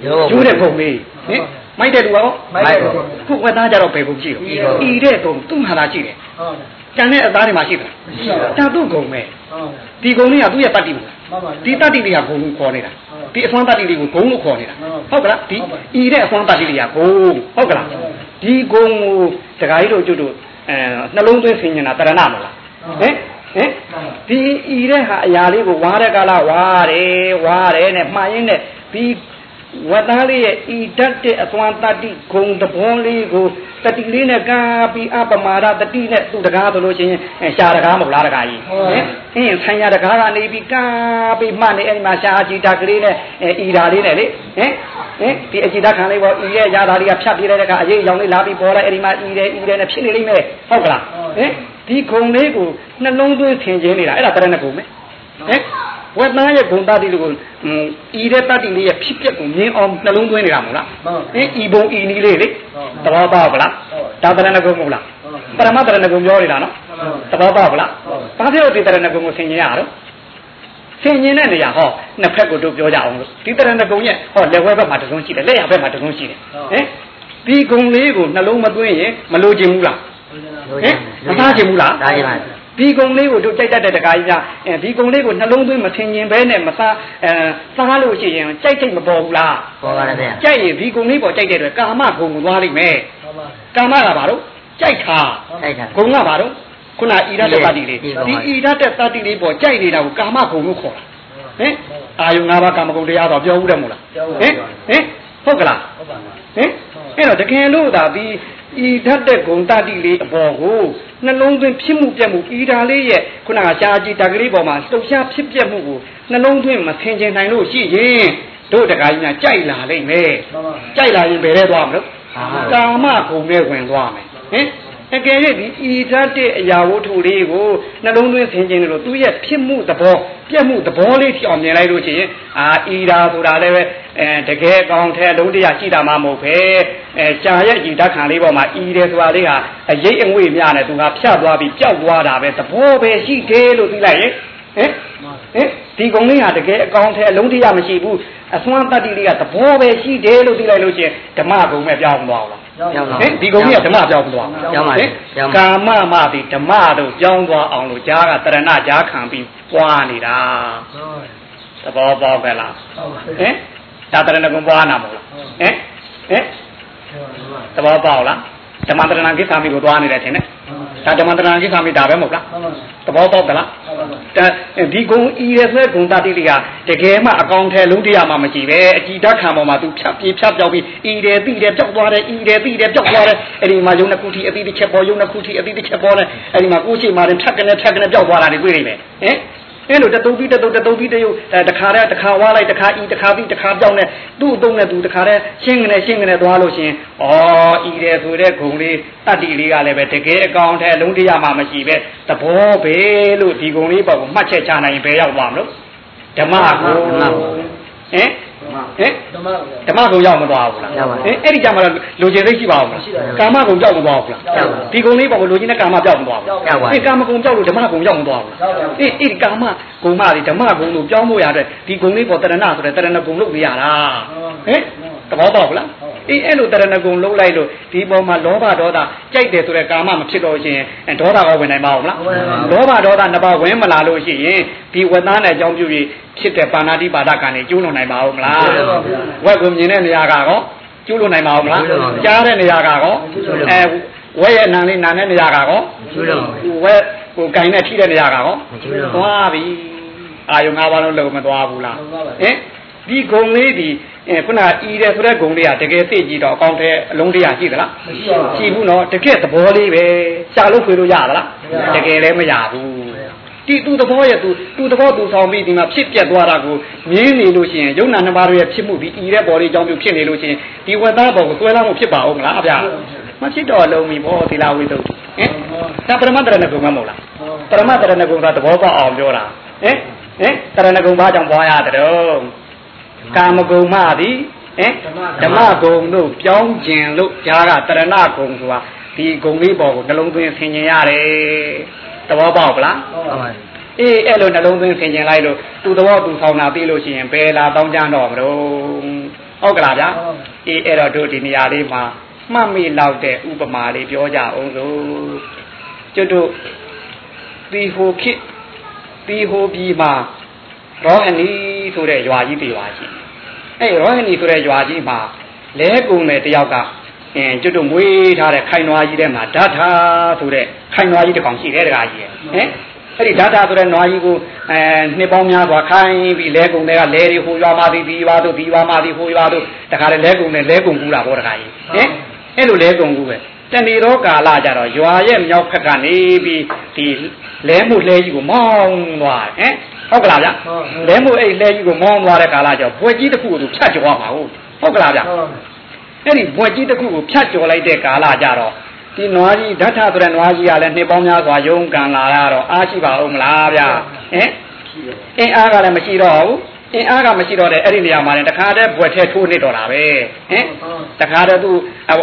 ရိုးရိုးတဲ့ဂုံလေးဟင် မိုက်တဲ့သူကဟောမိုက်တဲ့ကောင်ခုဝက်သားကြတော့ဘယ်ဂုံရှိတော့ဤတဲ့ဂုံသူ့ဟာလာရှိတယ်ဟုတ်ကျန်တဲ့အသားတွေမှာရှိသလားမရှိပါဘူးဒါသူ့ဂုံပဲဟုတ်ဒီဂုံလေးကသူ့ရဲ့တတ္တိမလားမှန်ပါဒီတတ္တိလေးကဂုံကိုခေါ်နေတာဒီအစွမ်းတတ္တိလေးကိုဂုံလို့ခေါ်နေတာဟုတ်ဟုတ်ကလားဒီဟုတ်ပါဤတဲ့အစွမ်းတတ္တိလေးကဂုံဟုတ်ကလားဟုတ်ပါဒီဂုံကိုတခါကြီးတို့ကျွတ်တို့အဲနှလုံးသွင်းဆင်ញင်တာတရဏမလားဟင်ဟင်ဒီဤတဲ့ဟာအရာလေးကိုဝါတဲ့ကာလဝါတယ်ဝါတယ်နဲ့မှားရင်းနဲ့ဒီ ဝတ္တလေးရဲ့ဤတတ်တဲ့အစွမ်းတတ္တိဂုံတဘောလေးကိုတတိလေးနဲ့ကာပြီးအပမာဒတတိနဲ့သူတကားဆိုလို့ချင်းရှာတကားမဟုတ်လားတကားကြီးဟင်အင်းဆိုင်ရတကားကနေပြီးကာပြီးမှနေအဲ့ဒီမှာရှာကြည့်တာကလေးနဲ့ဤဓာလေးနဲ့လေဟင်ဟင်ဒီအကြည့်တာခံလေးပေါ့ဤရဲ့ရတာလေးကဖြတ်ပြလိုက်တဲ့အခါအရေးရောင်လေးလာပြီးပေါ်လိုက်အဲ့ဒီမှာဤတယ်ဤတယ်နဲ့ဖြစ်နေလိမ့်မယ်ဟုတ်ကလားဟင်ဒီဂုံလေးကိုနှလုံးသွင်းထင်ခြင်းနေတာအဲ့ဒါတရဏဂုံပဲဟင် ဝက်သားရဲ့ဂုံတတိလေးကိုဤတဲ့တတိလေးရဲ့ဖြစ်ပျက်ကိုမြင်အောင်နှလုံးသွင်းနေတာမဟုတ်လားမှန်ဟင်ဤဘုံဤနီးလေးလေဟုတ်သဘောပေါက်ပလားဟုတ်ဒါတရဏဂုံမဟုတ်လားဟုတ်ပရမတရဏဂုံပြောနေတာနော်ဟုတ်သဘောပေါက်ပလားဟုတ်ဘာဖြစ်လို့ဒီတရဏဂုံကိုဆင်ញင်ရတော့ဆင်ញင်တဲ့နေရာဟောနှစ်ဖက်ကိုတို့ပြောကြအောင်လို့ဒီတရဏဂုံရဲ့ဟောလက်ဝဲဘက်မှာတစ်စုံရှိတယ်လက်ရဘက်မှာတစ်စုံရှိတယ်ဟုတ်ဟင်ဒီဂုံလေးကိုနှလုံးမသွင်းရင်မလိုချင်ဘူးလားဟင်မသားချင်ဘူးလားသားချင်ပါ ဒီကုံလေးကိုတို့ကြိုက်တတ်တဲ့တကားကြီးကအဲဒီကုံလေးကိုနှလုံးသွင်းမထင်ရင်ပဲနဲ့မစားအဲစားလို့ရှိရင်ကြိုက်ကြိတ်မပေါ်ဘူးလားပေါ်ပါတယ်ဗျာကြိုက်ရင်ဒီကုံလေးပေါ်ကြိုက်တဲ့အတွက်ကာမဂုံကိုသွားလိမ့်မယ်မှန်ပါကာမကဘာလို့ကြိုက်ခါတိုက်တာဂုံကဘာတော့ခုနဣရတဲ့တတ္တိလေးဒီဒီဂုံကဣရတဲ့တတ္တိလေးပေါ်ကြိုက်နေတာကိုကာမဂုံလို့ခေါ်တာဟင်အာယု၅ပါးကာမဂုံတရားတော့ပြောဦးတယ်မို့လားဟင်ဟင် ဟုတ်ကလားဟင်အဲ့တော့တကယ်လို့ဒါဒီဤဓာတ်တဲ့ဂုံတတ္တိလေးအပေါ်ကိုနှလုံးသွင်းဖြစ်မှုပြက်မှုဤဓာလေးရဲ့ခုနကရှားကြည့်တကလေးပေါ်မှာလှုပ်ရှားဖြစ်ပြက်မှုကိုနှလုံးသွင်းမဆင်ခြင်နိုင်လို့ရှိရင်တို့တကကြီးများကြိုက်လာလိမ့်မယ်ကြိုက်လာရင်ဘယ်ထဲသွားမလို့ကာမဂုံနဲ့ဝင်သွားမယ်ဟင် အကယ်၍ဒီဤဓာတ်တဲ့အရာဝတ္ထုလေးကိုနှလုံးသွင်းဆင်ခြင်တယ်လို့သူရဲ့ဖြစ်မှုသဘောပြက်မှုသဘောလေးထိအောင်မြင်လိုက်လို့ရှိရင်အာဤဓာဆိုတာလည်းပဲအဲတကယ်ကောင်းတဲ့အလုံးတရားရှိတာမှမဟုတ်ပဲအဲကြာရဲ့ဤဓာတ်ခံလေးပေါ်မှာဤတယ်ဆိုတာလေးဟာအရေးအငွေ့များနဲ့သူကဖြတ်သွားပြီးပျောက်သွားတာပဲသဘောပဲရှိတယ်လို့သိလိုက်ရင်ဟင်ဟင်ဒီကုံလေးဟာတကယ်အကောင်းတဲ့အလုံးတရားမရှိဘူးအစွမ်းတတ္တိလေးကသဘောပဲရှိတယ်လို့သိလိုက်လို့ရှိရင်ဓမ္မကုံပဲပြောင်းသွားအောင်လားကြောင်းပါ ဟင်ဒီကုံကြီးကဓမ္မပြောင်းသွားကြောင်းပါဟင်ကြောင်းပါကာမမသည်ဓမ္မတို့ပြောင်းသွားအောင်လို့ကြားကတရဏကြားခံပြီးပွားနေတာသဘောပေါက်ကြလားဟင်ဒါတရဏကုံပွားနာမဟုတ်လားဟင်ဟင်သဘောပေါက်လား ဓမ္မတရဏကိစ္ဆာမိကိုသွားနေတယ်ထင်တယ်ဒါဓမ္မတရဏကိစ္ဆာမိဒါပဲမဟုတ်လားသဘောပေါက်ကြလားဒါဒီကုံဤရဆွဲကုံတတိလေးကတကယ်မှအကောင်ထဲလုံးတရားမှမရှိပဲအကြည်ဓာတ်ခံပေါ်မှာသူဖြတ်ပြေးဖြတ်ပြောက်ပြီးဤတယ်တိတယ်ပျောက်သွားတယ်ဤတယ်တိတယ်ပျောက်သွားတယ်အဲ့ဒီမှာယုံနှစ်ခုထိအတိတစ်ချက်ပေါ်ယုံနှစ်ခုထိအတိတစ်ချက်ပေါ်တယ်အဲ့ဒီမှာကိုယ်ရှိမှရင်ဖြတ်ကနေဖြတ်ကနေပျောက်သွားတာတွေတွေ့နေမယ်ဟင် အဲ့လိုတတုံးပြီးတတုံးတတုံးပြီးတရုပ်အဲတခါတည်းတခါဝါလိုက်တခါဤတခါပြီးတခါပြောင်းနေသူ့အတုံးနဲ့သူတခါတည်းရှင်းကနေရှင်းကနေသွားလို့ရှင်ဩဤတယ်ဆိုတဲ့ဂုံလေးတတ္တိလေးကလည်းပဲတကယ်အကောင်ထဲအလုံးတရားမှမရှိပဲသဘောပဲလို့ဒီဂုံလေးပေါ့ကိုမှတ်ချက်ချနိုင်ရင်ဘယ်ရောက်သွားမလို့ဓမ္မဂုံဟင် ဟင်ဓမ္မဂုံရောက်မသွားဘူးလားရောက်ပါဘူးဟင်အဲ့ဒီကြမှာလူကျင်သိရှိပါဦးလားကာမဂုံကြောက်မသွားဘူးလားကြောက်ပါဘူးဒီဂုံလေးပေါ့ကိုလူကျင်တဲ့ကာမကြောက်မသွားဘူးကြောက်ပါဘူးဟင်ကာမဂုံကြောက်လို့ဓမ္မဂုံကြောက်မသွားဘူးလားအေးအဲ့ဒီကာမဂုံမတွေဓမ္မဂုံလို့ပြောင်းဖို့ရတဲ့ဒီဂုံလေးပေါ်တရဏဆိုတဲ့တရဏဂုံလုပ်နေရတာဟင် သဘောပေါက်လားအေးအဲ့လိုတရဏဂုံလုံးလိုက်လို့ဒီပေါ်မှာလောဘဒေါသကြိုက်တယ်ဆိုတဲ့ကာမမဖြစ်တော့ရှင်အဲဒေါသကဝင်နိုင်ပါဦးမလားဝင်နိုင်ပါဘူးလောဘဒေါသနှစ်ပါးဝင်မလာလို့ရှိရင်ဒီဝက်သားနဲ့အကြောင်းပြုပြီးဖြစ်တဲ့ပါဏာတိပါဒကံတွေကျိုးလွန်နိုင်ပါဦးမလားကျိုးလွန်ပါဘူးဝက်ကိုမြင်တဲ့နေရာကောကျိုးလွန်နိုင်ပါဦးမလားကျိုးလွန်ပါဘူးကြားတဲ့နေရာကောကျိုးလွန်ပါဘူးအဲဝက်ရဲ့နံလေးနံတဲ့နေရာကောကျိုးလွန်ပါဘူးဝက်ကိုကင်နဲ့ထိတဲ့နေရာကောမကျိုးလွန်ပါဘူးသွားပြီအာယုံ၅ပါးလုံးလုံးမသွားဘူးလားဟင် ဒီဂုံလေးဒီအဲခုနဤတဲ့ဆိုတဲ့ဂုံလေးကတကယ်သိကြည့်တော့အကောင့်ထဲအလုံးတရားရှိသလားမရှိပါဘူးရှိဘူးနော်တကယ်သဘောလေးပဲရှာလို့ဖွေလို့ရသလားမရပါဘူးတကယ်လည်းမရဘူးဒီသူသဘောရဲ့သူသူသဘောသူဆောင်ပြီးဒီမှာဖြစ်ပြက်သွားတာကိုမြင်နေလို့ရှိရင်ယုံနာနှစ်ပါးရဲ့ဖြစ်မှုဒီဤတဲ့ပေါ်လေးအကြောင်းပြုဖြစ်နေလို့ရှိရင်ဒီဝက်သားပေါ်ကိုသွဲလာမှုဖြစ်ပါဦးမလားအဗျာမဖြစ်တော့လုံးပြီဘောသီလာဝိသုဒ္ဓဟင်ဒါပရမတ္တရဏဂုံမမဟုတ်လားပရမတ္တရဏဂုံကသဘောပေါက်အောင်ပြောတာဟင်ဟင်တရဏဂုံဘာကြောင့်ပွားရတဲ့တော့ ကာမဂုံမသည်ဟင်ဓမ္မဂုံတို့ပြောင်းကျင်လို့ဂျာကတရဏဂုံဆိုတာဒီဂုံလေးပေါ်ကိုနှလုံးသွင်းဆင်ခြင်ရတယ်သဘောပေါက်ပလားဟုတ်ပါဘူးအေးအဲ့လိုနှလုံးသွင်းဆင်ခြင်လိုက်လို့သူသဘောသူဆောင်တာသိလို့ရှိရင်ဘယ်လာတောင်းကြတော့မလို့ဟုတ်ကလားဗျာအေးအဲ့တော့တို့ဒီနေရာလေးမှာမှတ်မိလောက်တဲ့ဥပမာလေးပြောကြအောင်စို့ကျွတ်တို့ဒီဟိုခေတ်ဒီဟိုပြီးမှာ ရောဟနီဆိုတဲ့ရွာကြီးတွေပါရှိအဲ့ရောဟနီဆိုတဲ့ရွာကြီးမှာလဲကုန်တဲ့တယောက်ကအင်းကျွတ်တို့မွေးထားတဲ့ခိုင်နွားကြီးထဲမှာဓာထာဆိုတဲ့ခိုင်နွားကြီးတစ်ကောင်ရှိတယ်တကားကြီးရဲ့ဟင်အဲ့ဒီဓာတာဆိုတဲ့နွားကြီးကိုအဲနှစ်ပေါင်းများစွာခိုင်းပြီးလဲကုံတွေကလဲတွေဟိုရွာမှသည်ဒီရွာတို့ဒီရွာမှသည်ဟိုရွာတို့တခါလေလဲကုံနဲ့လဲကုံကူတာပေါ့တခါကြီးဟင်အဲ့လိုလဲကုံကူပဲတဏီရောကာလကြတော့ရွာရဲ့မြောက်ဖက်ကနေပြီးဒီလဲမှုလဲကြီးကိုမောင်းသွားတယ်ဟင် ဟုတ်ကလားဗျလဲမှုအဲ့လဲကြီးကိုမောင်းသွားတဲ့ကာလကျတော့ဘွယ်ကြီးတစ်ခုကိုသူဖြတ်ကျော်ရမှာဟုတ်ဟုတ်ကလားဗျအဲ့ဒီဘွယ်ကြီးတစ်ခုကိုဖြတ်ကျော်လိုက်တဲ့ကာလကြတော့ဒီနွားကြီးဓာတ်ထဆိုတဲ့နွားကြီးကလည်းနှစ်ပေါင်းများစွာယုံကန်လာရတော့အားရှိပါဦးမလားဗျဟင်အင်းအားကလည်းမရှိတော့ဘူးအင်းအားကမရှိတော့တဲ့အဲ့ဒီနေရာမှာလည်းတခါတည်းဘွယ်ထဲထိုးနေတော့တာပဲဟင်တခါတည်းသူ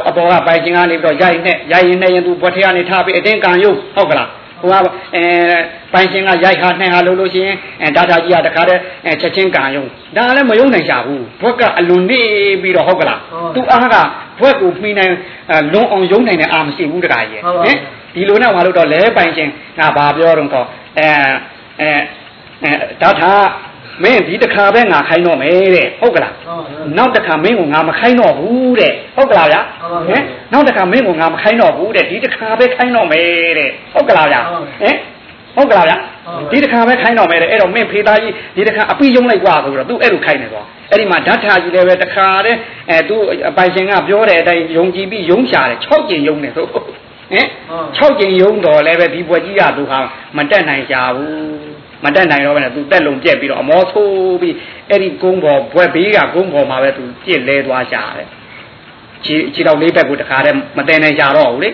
အပေါ်ကပိုင်ချင်းကနေပြီးတော့ရိုက်နဲ့ရိုက်ရင်နဲ့ရင်သူဘွယ်ထဲကနေထားပြီးအတင်းကန်ယုံဟုတ်ကလား ဟိုကအဲပိုင်ရှင်ကရိုက်ဟာနှဲဟာလို့လို့ရှိရင်အဲဒါတာကြီးကတခါတည်းအဲချက်ချင်းကန်ယုံဒါလည်းမယုံနိုင်ရှာဘူးဘွက်ကအလွန်နေပြီးတော့ဟုတ်ကလားသူအားကဘွက်ကိုမှီနိုင်အဲလွန်အောင်ယုံနိုင်တဲ့အာမရှိဘူးတခါကြီးဟင်ဒီလိုနဲ့ဟောလို့တော့လဲပိုင်ရှင်ငါဘာပြောတော့တော့အဲအဲအဲဒါတာမင်းဒီတစ်ခါပဲငါခိုင်းတော့မယ်တဲ့ဟုတ်ကလားနောက်တစ်ခါမင်းကိုငါမခိုင်းတော့ဘူးတဲ့ဟုတ်ကလားဗျာ ဟ ဟင်နောက်တစ်ခါမင်းကငါမခိုင်းတော့ဘူးတဲ့ဒီတစ်ခါပဲခိုင်းတော့မယ်တဲ့ဟုတ်ကလားဗျဟင်ဟုတ်ကလားဗျဒီတစ်ခါပဲခိုင်းတော့မယ်တဲ့အဲ့တော့မင်းဖေသားကြီးဒီတစ်ခါအပိယုံလိုက်กว่าဆိုတော့သူအဲ့လိုခိုင်းနေသွားအဲ့ဒီမှာဓာတ်ထာကြီးလည်းပဲတစ်ခါတဲ့အဲသူအပိုင်ရှင်ကပြောတဲ့အတိုင်းယုံကြည်ပြီးယုံရှာတယ်6ကျင်ယုံနေဆိုဟင်6ကျင်ယုံတော်လည်းပဲဒီဘွက်ကြီးကသူဟာမတက်နိုင်ကြဘူးမတက်နိုင်တော့ဘဲနဲ့သူတက်လုံးပြက်ပြီးတော့အမောဆိုးပြီးအဲ့ဒီကုန်းပေါ်ဘွက်ဘေးကကုန်းပေါ်မှာပဲသူပြစ်လဲသွားရှာတယ် ခြေခြေတော့လေးဘက်ကိုတခါတည်းမတင်နိုင်ကြတော့ဘူးလေ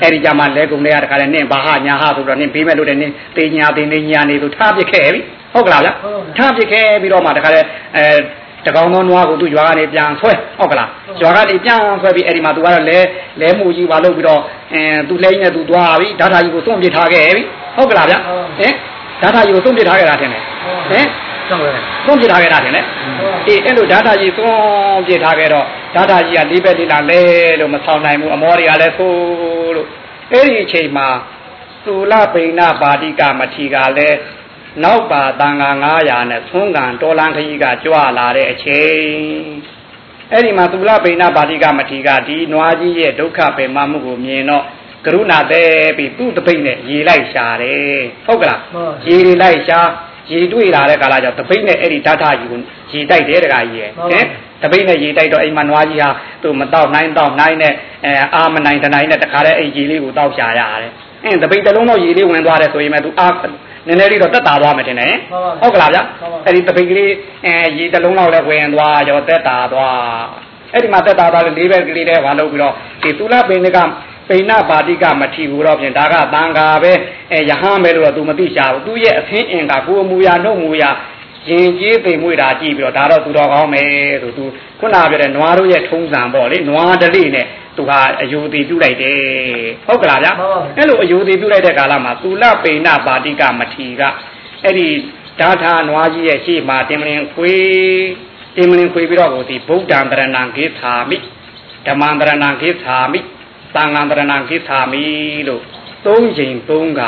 အဲ့ဒီကြမှာလဲကုန်တွေကတခါတည်းနင့်ဘာဟာညာဟာဆိုတော့နင့်ဘေးမဲ့လို့တဲ့နင့်တေညာတေနေညာနေဆိုထားပစ်ခဲ့ပြီဟုတ်ကလားဗျထားပစ်ခဲ့ပြီးတော့မှတခါတည်းအဲတကောင်သောနွားကိုသူရွာကနေပြန်ဆွဲဟုတ်ကလားရွာကနေပြန်ဆွဲပြီးအဲ့ဒီမှာသူကတော့လဲလဲမှုကြီးပါလို့ပြီးတော့အဲသူလဲနေသူသွားပြီဓာတာကြီးကိုသွန့်ပစ်ထားခဲ့ပြီဟုတ်ကလားဗျဟင်ဓာတာကြီးကိုသွန့်ပစ်ထားခဲ့တာထင်တယ်ဟင် သွန့်ပစ်ထားခဲ့တာထင်တယ်အေးအဲ့လိုဓာတာကြီးသွန့်ပစ်ထားခဲ့တော့ဓာတာကြီးကလေးပဲလေးလာလဲလို့မဆောင်နိုင်ဘူးအမောတွေကလည်းဆိုးလို့အဲ့ဒီအချိန်မှာသုလပိဏပါတိကမထီကလည်းနောက်ပါတန်ဃာ900နဲ့သုံးကံတော်လန်ခကြီးကကြွလာတဲ့အချိန်အဲ့ဒီမှာသုလပိဏပါတိကမထီကဒီနွားကြီးရဲ့ဒုက္ခပေမမှုကိုမြင်တော့ကရုဏာတဲ့ပြီးသူ့တပိတ်နဲ့ရေလိုက်ရှာတယ်ဟုတ်ကလားရေတွေလိုက်ရှာ ရေတွေ့လာတဲ့ကာလကျတော့တပိတ်နဲ့အဲ့ဒီဓာတ်ထကြီးကိုရေတိုက်တယ်တခါကြီးရဲ့ဟင်တပိတ်နဲ့ရေတိုက်တော့အိမ်မှာနွားကြီးဟာသူ့မတော့နိုင်တော့နိုင်နဲ့အဲအာမနိုင်တနိုင်နဲ့တခါတည်းအဲ့ရေလေးကိုတောက်ရှာရတယ်အင်းတပိတ်တစ်လုံးတော့ရေလေးဝင်သွားတယ်ဆိုရင်မှသူအာနည်းနည်းလေးတော့တက်တာသွားမယ်တင်တယ်ဟုတ်ကလားဗျအဲ့ဒီတပိတ်ကလေးအဲရေတစ်လုံးလောက်လည်းဝင်သွားရောတက်တာသွားအဲ့ဒီမှာတက်တာသွားလေးပဲကလေးတည်းဘာလုပ်ပြီးတော့ဒီသုလပိဏက ပိဏပါတိကမထီဘူးတော့ဖြင့်ဒါကတန်ဃာပဲအဲယဟန်ပဲလို့တော့ तू မသိရှာဘူးသူရဲ့အသင်းအင်ကကိုယ်မူရာနှုတ်မူရာရင်ကြီးသိမ်မွေတာကြည့်ပြီးတော့ဒါတော့သူတော်ကောင်းမယ်ဆိုသူခုနပြောတဲ့နွားတို့ရဲ့ထုံးစံပေါ့လေနွားတလိနဲ့သူဟာအယုတိပြုလိုက်တယ်ဟုတ်ကလားဗျအဲ့လိုအယုတိပြုလိုက်တဲ့ကာလမှာသုလပိဏပါတိကမထီကအဲ့ဒီဓာထာနွားကြီးရဲ့ရှေ့မှာတင်မလင်ခွေတင်မလင်ခွေပြီးတော့ကိုဒီဗုဒ္ဓံတရဏံဂေသာမိဓမ္မံတရဏံဂေသာမိ သံဃာတရဏံဂေသာမိလို့သုံးချိန်သုံးက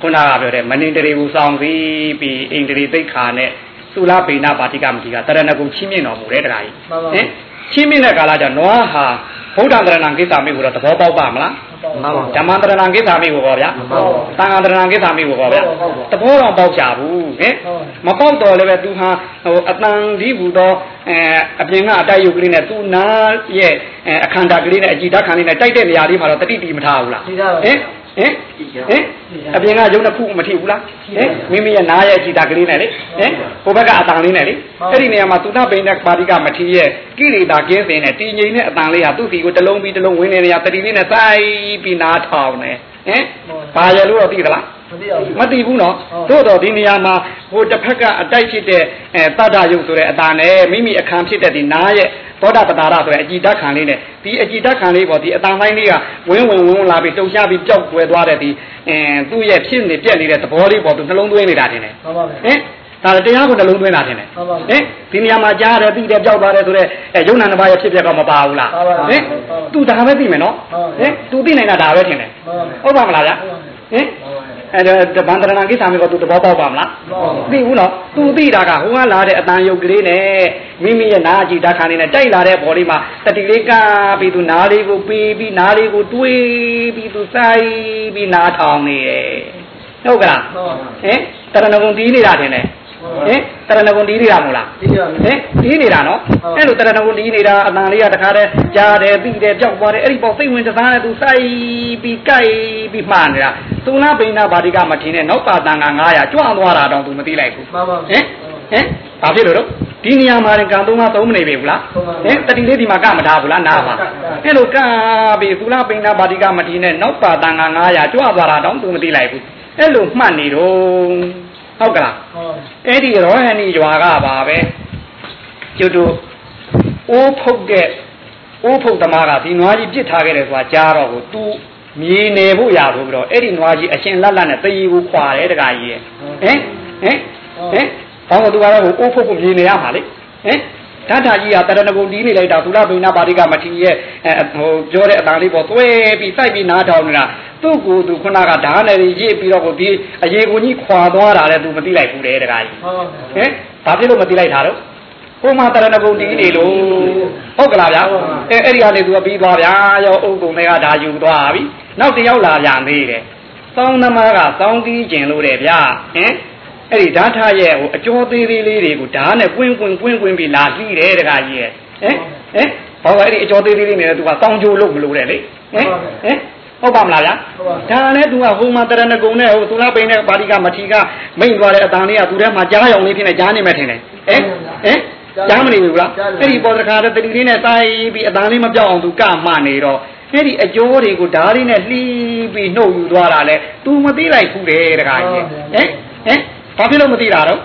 ခုနကပြောတဲ့မနင်တရေဘူးဆောင်ပြီးပြီးအိန္ဒြေသိက္ခာနဲ့သုလပိဏပါတိကမတိကတရဏဂုံချင်းမြင့်တော်မူတယ်တခါကြီးဟင်ချင်းမြင့်တဲ့ကာလကျနွားဟာ ဗုဒ္ဓတရဏံကိစ္စမိကိုတော့သဘောပေါက်ပါမလားဓမ္မတရဏံကိစ္စမိကိုဟောဗျာသံဃာတရဏံကိစ္စမိကိုဟောဗျာသဘောတော့ပေါက်ကြဘူးဟင်မပေါက်တော့လည်းပဲသူဟာဟိုအတန်ဒီဘူးတော့အဲအပြင်ကအတိုက်ရုပ်ကလေးနဲ့သူနာရဲ့အခန္ဓာကလေးနဲ့အကြည်ဓာတ်ခံလေးနဲ့တိုက်တဲ့နေရာလေးမှာတော့တတိတိမထားဘူးလားဟင် ဟင်ဟင်အပြင်ကရုပ်နှစ်ခုမထိဘူးလားဟင်မိမိရဲ့နားရဲ့ကြည်တာကလေးနဲ့လေဟင်ဟိုဘက်ကအတန်လေးနဲ့လေအဲ့ဒီနေရာမှာသုဏပိဏပါတိကမထီရဲ့ကိရိတာကင်းစင်နဲ့တည်ငြိမ်တဲ့အတန်လေးဟာသူ့စီကိုတစ်လုံးပြီးတစ်လုံးဝင်နေနေရတတိလေးနဲ့စိုက်ပြီးနားထောင်နေဟင်ဘာရလို့တော့သိသလားမသိဘူးနော်တို့တော့ဒီနေရာမှာဟိုတစ်ဖက်ကအတိုက်ဖြစ်တဲ့အဲတတ္တယုတ်ဆိုတဲ့အတန်နဲ့မိမိအခန်းဖြစ်တဲ့ဒီနားရဲ့ သောတာပတာရဆိုတဲ့အကြည်ဓာတ်ခံလေးနဲ့ဒီအကြည်ဓာတ်ခံလေးပေါ့ဒီအတန်ပိုင်းလေးကဝင်းဝင်ဝင်းလာပြီးတုံရှားပြီးပျောက်ကွယ်သွားတဲ့ဒီအင်းသူ့ရဲ့ဖြစ်နေပြက်နေတဲ့သဘောလေးပေါ့သူနှလုံးသွင်းနေတာတင်တယ်ဟင်ဒါတရားကိုနှလုံးသွင်းတာတင်တယ်ဟင်ဒီနေရာမှာကြားတယ်ပြီးတယ်ပျောက်သွားတယ်ဆိုတော့အဲယုံနာနှစ်ပါးရဲ့ဖြစ်ပျက်ကမပါဘူးလားဟင်သူဒါပဲသိမယ်နော်ဟင်သူသိနိုင်တာဒါပဲတင်တယ်ဟုတ်ပါမလားဗျဟင် အဲဒါဗန္ဒရဏကိစ္စမျိုးကသူသဘောပေါက်ပါမလားသိဘူးနော်သူသိတာကဟိုကလာတဲ့အတန်ယုတ်ကလေးနဲ့မိမိရဲ့နာအကြည့်ဓာတ်ခါနေနဲ့တိုက်လာတဲ့ဘော်လေးမှာတတိလေးကပြီးသူနားလေးကိုပြီးပြီးနားလေးကိုတွေးပြီးသူစိုက်ပြီးနားထောင်နေတယ်ဟုတ်ကလားဟင်တရဏဂုံတီးနေတာထင်တယ် ဟင်တရဏဂုံတီးနေတာမဟုတ်လားဟင်တီးနေတာနော်အဲ့လိုတရဏဂုံတီးနေတာအတန်လေးကတခါတည်းကြားတယ်ပြီးတယ်ကြောက်သွားတယ်အဲ့ဒီပေါ့စိတ်ဝင်စားတဲ့သူစိုက်ပြီးကြိုက်ပြီးမှားနေတာသုနာပိဏဗာတိကမထင်နဲ့နောက်ပါတန်က900ကြွသွားတာတော့သူမသိလိုက်ဘူးဟင်ဟင်ဘာဖြစ်လို့တော့ဒီနေရာမှာကံသုံးကသုံးမနေပြီဘူးလားဟင်တတိလေးဒီမှာကမထားဘူးလားနားပါအဲ့လိုကပြီးသုနာပိဏဗာတိကမထင်နဲ့နောက်ပါတန်က900ကြွသွားတာတော့သူမသိလိုက်ဘူးအဲ့လိုမှတ်နေတော့ ဟုတ်ကလားအဲ့ဒီရောဟန်ဒီရွာကပါပဲကျွတ်တို့အိုးဖုတ်တဲ့အိုးဖုတ်သမားကဒီနွားကြီးပြစ်ထားခဲ့တယ်ဆိုတာကြားတော့ကို तू မြေနေဖို့ရဆိုပြီးတော့အဲ့ဒီနွားကြီးအရှင်လက်လက်နဲ့တရီကိုခွာတယ်တခါကြီးရဲ့ဟင်ဟင်ဟင်ဘောင်းကသူကတော့အိုးဖုတ်ဖို့မြေနေရမှာလေဟင် ဓာတ်ဓာကြီးကတရဏဂုံတီးနေလိုက်တာသုလဘိနာပါတိကမထီရဲ့ဟိုပြောတဲ့အတန်လေးပေါ့သွဲပြီးစိုက်ပြီးနားထောင်နေတာသူ့ကိုယ်သူခုနကဓာတ်နဲ့ရစ်ပြီးတော့ကိုဒီအရေကိုကြီးခွာသွားတာလည်းသူမသိလိုက်ဘူးတဲ့တခါကြီးဟင်ဘာဖြစ်လို့မသိလိုက်တာတော့ဟဟိုမှာတရဏဂုံတီးနေလို့ဟုတ်ကလားဗျာအဲအဲ့ဒီကနေသူကပြီးသွားဗျာရောအုပ်ကုံတွေကဒါယူသွားပြီနောက်တစ်ယောက်လာပြန်သေးတယ်သောင်းသမားကသောင်းတီးကျင်လို့တယ်ဗျာဟင် အဲ့ဒီဓာထရဲ့ဟိုအကျော်သေးသေးလေးတွေကိုဓာနဲ့ကွင်းကွင်းကွင်းကွင်းပြီးလာပြီးတယ်တခါကြီးရဲ့ဟင်ဟင်ဘာလို့အဲ့ဒီအကျော်သေးသေးလေးနဲ့သူကတောင်းကြိုးလို့မလို့တဲ့လေဟင်ဟင်ဟုတ်ပါမလားဗျာဒါနဲ့သူကဟိုမှာတရဏဂုံနဲ့ဟိုသူလားပိန်နဲ့ပါဠိကမထီကမိန်သွားတဲ့အတန်လေးကသူထဲမှာကြားရောင်လေးဖြစ်နေကြားနေမှထင်တယ်ဟင်ဟင်ကြားမနေဘူးလားအဲ့ဒီပေါ်တခါတတိလေးနဲ့တိုင်းပြီးအတန်လေးမပြောက်အောင်သူကမှနေတော့အဲ့ဒီအကျိုးတွေကိုဓာလေးနဲ့လှီးပြီးနှုတ်ယူသွားတာလဲ तू မသိလိုက်ဘူးတဲ့တခါကြီးဟင်ဟင် ဘာဖြစ်လို့မသိတာတော့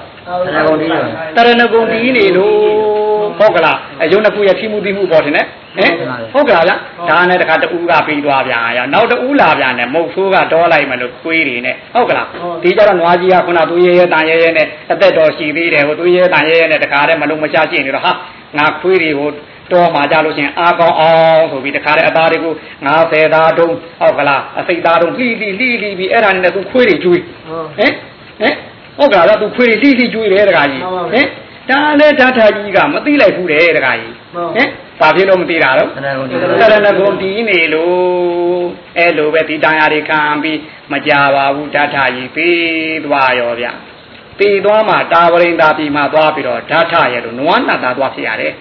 တရဏဂုံတီးတရဏဂုံတီးနေလို့ဟုတ်ကလားအယုံတစ်ခုရဲ့ထိမှုသိမှုပေါ်တယ်နဲ့ဟင်ဟုတ်ကလားဗျဒါနဲ့တခါတူးကပြီးသွားပြန်ရနောက်တူးလာပြန်တယ်မုတ်ဆိုးကတော့လိုက်မလို့ခွေးတွေနဲ့ဟုတ်ကလားဒီကြတော့နွားကြီးကခုနသူရဲရဲတန်ရဲရဲနဲ့အသက်တော်ရှိသေးတယ်ဟိုသူရဲတန်ရဲရဲနဲ့တခါတည်းမလုံးမချရှိနေတော့ဟာငါခွေးတွေကိုတော်မှာကြလို့ရှင်အားကောင်းအောင်ဆိုပြီးတခါတည်းအသားတွေကို90သားတုံးဟုတ်ကလားအစိတ်သားတုံးလှီးလှီးလှီးလှီးပြီးအဲ့ဒါနဲ့သူခွေးတွေကျွေးဟင်ဟင် ဟုတ်ကလားသူခွေးတွေလှီးလှီးကျွေးတယ်တခါကြီးဟင်ဒါနဲ့ဓာထာကြီးကမသိလိုက်ဘူးတဲ့တခါကြီးဟင်ဘာဖြစ်လို့မသိတာတော့တရဏဂုံတီးတရဏဂုံတီးနေလို့အဲ့လိုပဲဒီတရားတွေခံပြီးမကြပါဘူးဓာထာကြီးပြီးသွားရောဗျပြီးသွားမှတာဝရိန်သာပြီးမှသွားပြီးတော့ဓာထရဲ့လို့နဝနာတာသွားဖြစ်ရတယ်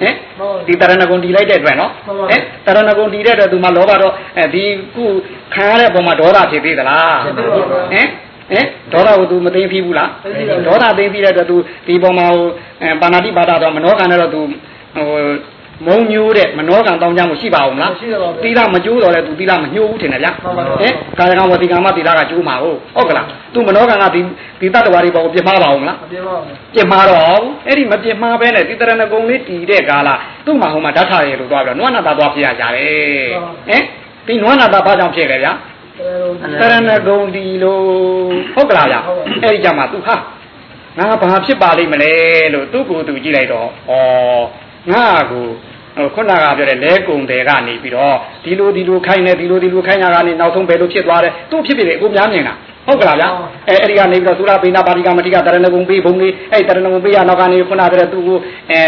ဟင်ဒီတရဏဂုံတီလိုက်တဲ့အတွက်နော်ဟင်တရဏဂုံတီတဲ့အတွက်သူမှလောဘတော့အဲဒီခုခံရတဲ့ပုံမှာဒေါသဖြစ်သေးသလားဟင် ဟင်ဒေါသကိုသူမသိသိဘူးလားဒေါသသိသိတဲ့အတွက်သူဒီပုံမှာဟိုပါဏာတိပါဒတော့မနောကံနဲ့တော့သူဟိုမုံညိုးတဲ့မနောကံတောင်းကြမှုရှိပါအောင်လားသီလမကျိုးတော့လေသူသီလမညှိုးဘူးထင်တယ်ဗျဟင်ကာယကံဝတိကံမသီလကကျိုးမှာဟုတ်ဟုတ်ကလားသူမနောကံကဒီဒီတတ္တဝါတွေပေါ်ကိုပြစ်မှားပါအောင်လားမပြစ်ပါဘူးပြစ်မှားတော့အဲ့ဒီမပြစ်မှားဘဲနဲ့သီတရဏဂုံလေးတည်တဲ့ကာလသူ့မှာဟိုမှာဓာတ်ထရည်လို့တွားပြီးတော့နွမ်းနာတာသွားပြရကြတယ်ဟင်ဒီနွမ်းနာတာဘာကြောင့်ဖြစ်လဲဗျ တရဏဂုံဒီလို့ဟုတ်ကလားဗျအဲ့ဒီကြမှာသူဟာငါဘာဖြစ်ပါလိမ့်မလဲလို့သူ့ကိုယ်သူကြည့်လိုက်တော့ဩငါကိုဟိုခုနကပြောတဲ့လဲကုံတယ်ကနေပြီးတော့ဒီလိုဒီလိုခိုင်းနေဒီလိုဒီလိုခိုင်းတာကနေနောက်ဆုံးဘယ်လိုဖြစ်သွားတယ်သူ့ဖြစ်ဖြစ်လေအခုများမြင်တာဟုတ်ကလားဗျအဲအဲ့ဒီကနေပြီးတော့သုရပိဏပါတိကမတိကတရဏဂုံပေးဘုံလေးအဲ့တရဏဂုံပေးရနောက်ကနေခုနပြောတဲ့သူ့ကိုအဲ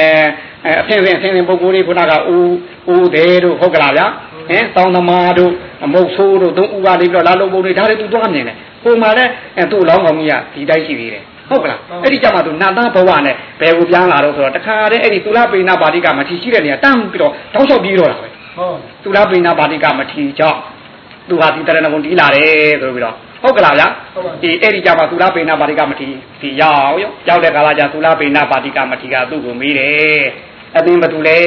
အဖင်ဖင်အဖင်ဖင်ပုဂ္ဂိုလ်လေးခုနကဦးဦးတယ်တို့ဟုတ်ကလားဗျဟင်တောင်းသမားတို့အ မုတ်ဆိုးတို့သုံးဦးကနေပြီးတော့လာလုံးပုံတွေဒါတွေသူသွားမြင်တယ်ပုံမှာလည်းအဲသူ့လောင်းကောင်ကြီးကဒီတိုင်းရှိသေးတယ်ဟုတ်ကလားအဲ့ဒီကြမှာသူနတ်သားဘဝနဲ့ဘယ်ကိုပြန်လာတော့ဆိုတော့တခါတည်းအဲ့ဒီသုလပိဏပါတိကမထီရှိတဲ့နေရာတန်းပြီးတော့တောက်လျှောက်ပြီးတော့တာပဲသုလပိဏပါတိကမထီကြောင့်သူဟာဒီတရဏဂုံတီးလာတယ်ဆိုပြီးတော့ဟုတ်ကလားဗျာဒီအဲ့ဒီကြမှာသုလပိဏပါတိကမထီဒီရောက်ရောရောက်တဲ့ကာလကျသုလပိဏပါတိကမထီကသူ့ကိုမေးတယ်အသင်ဘသူလဲ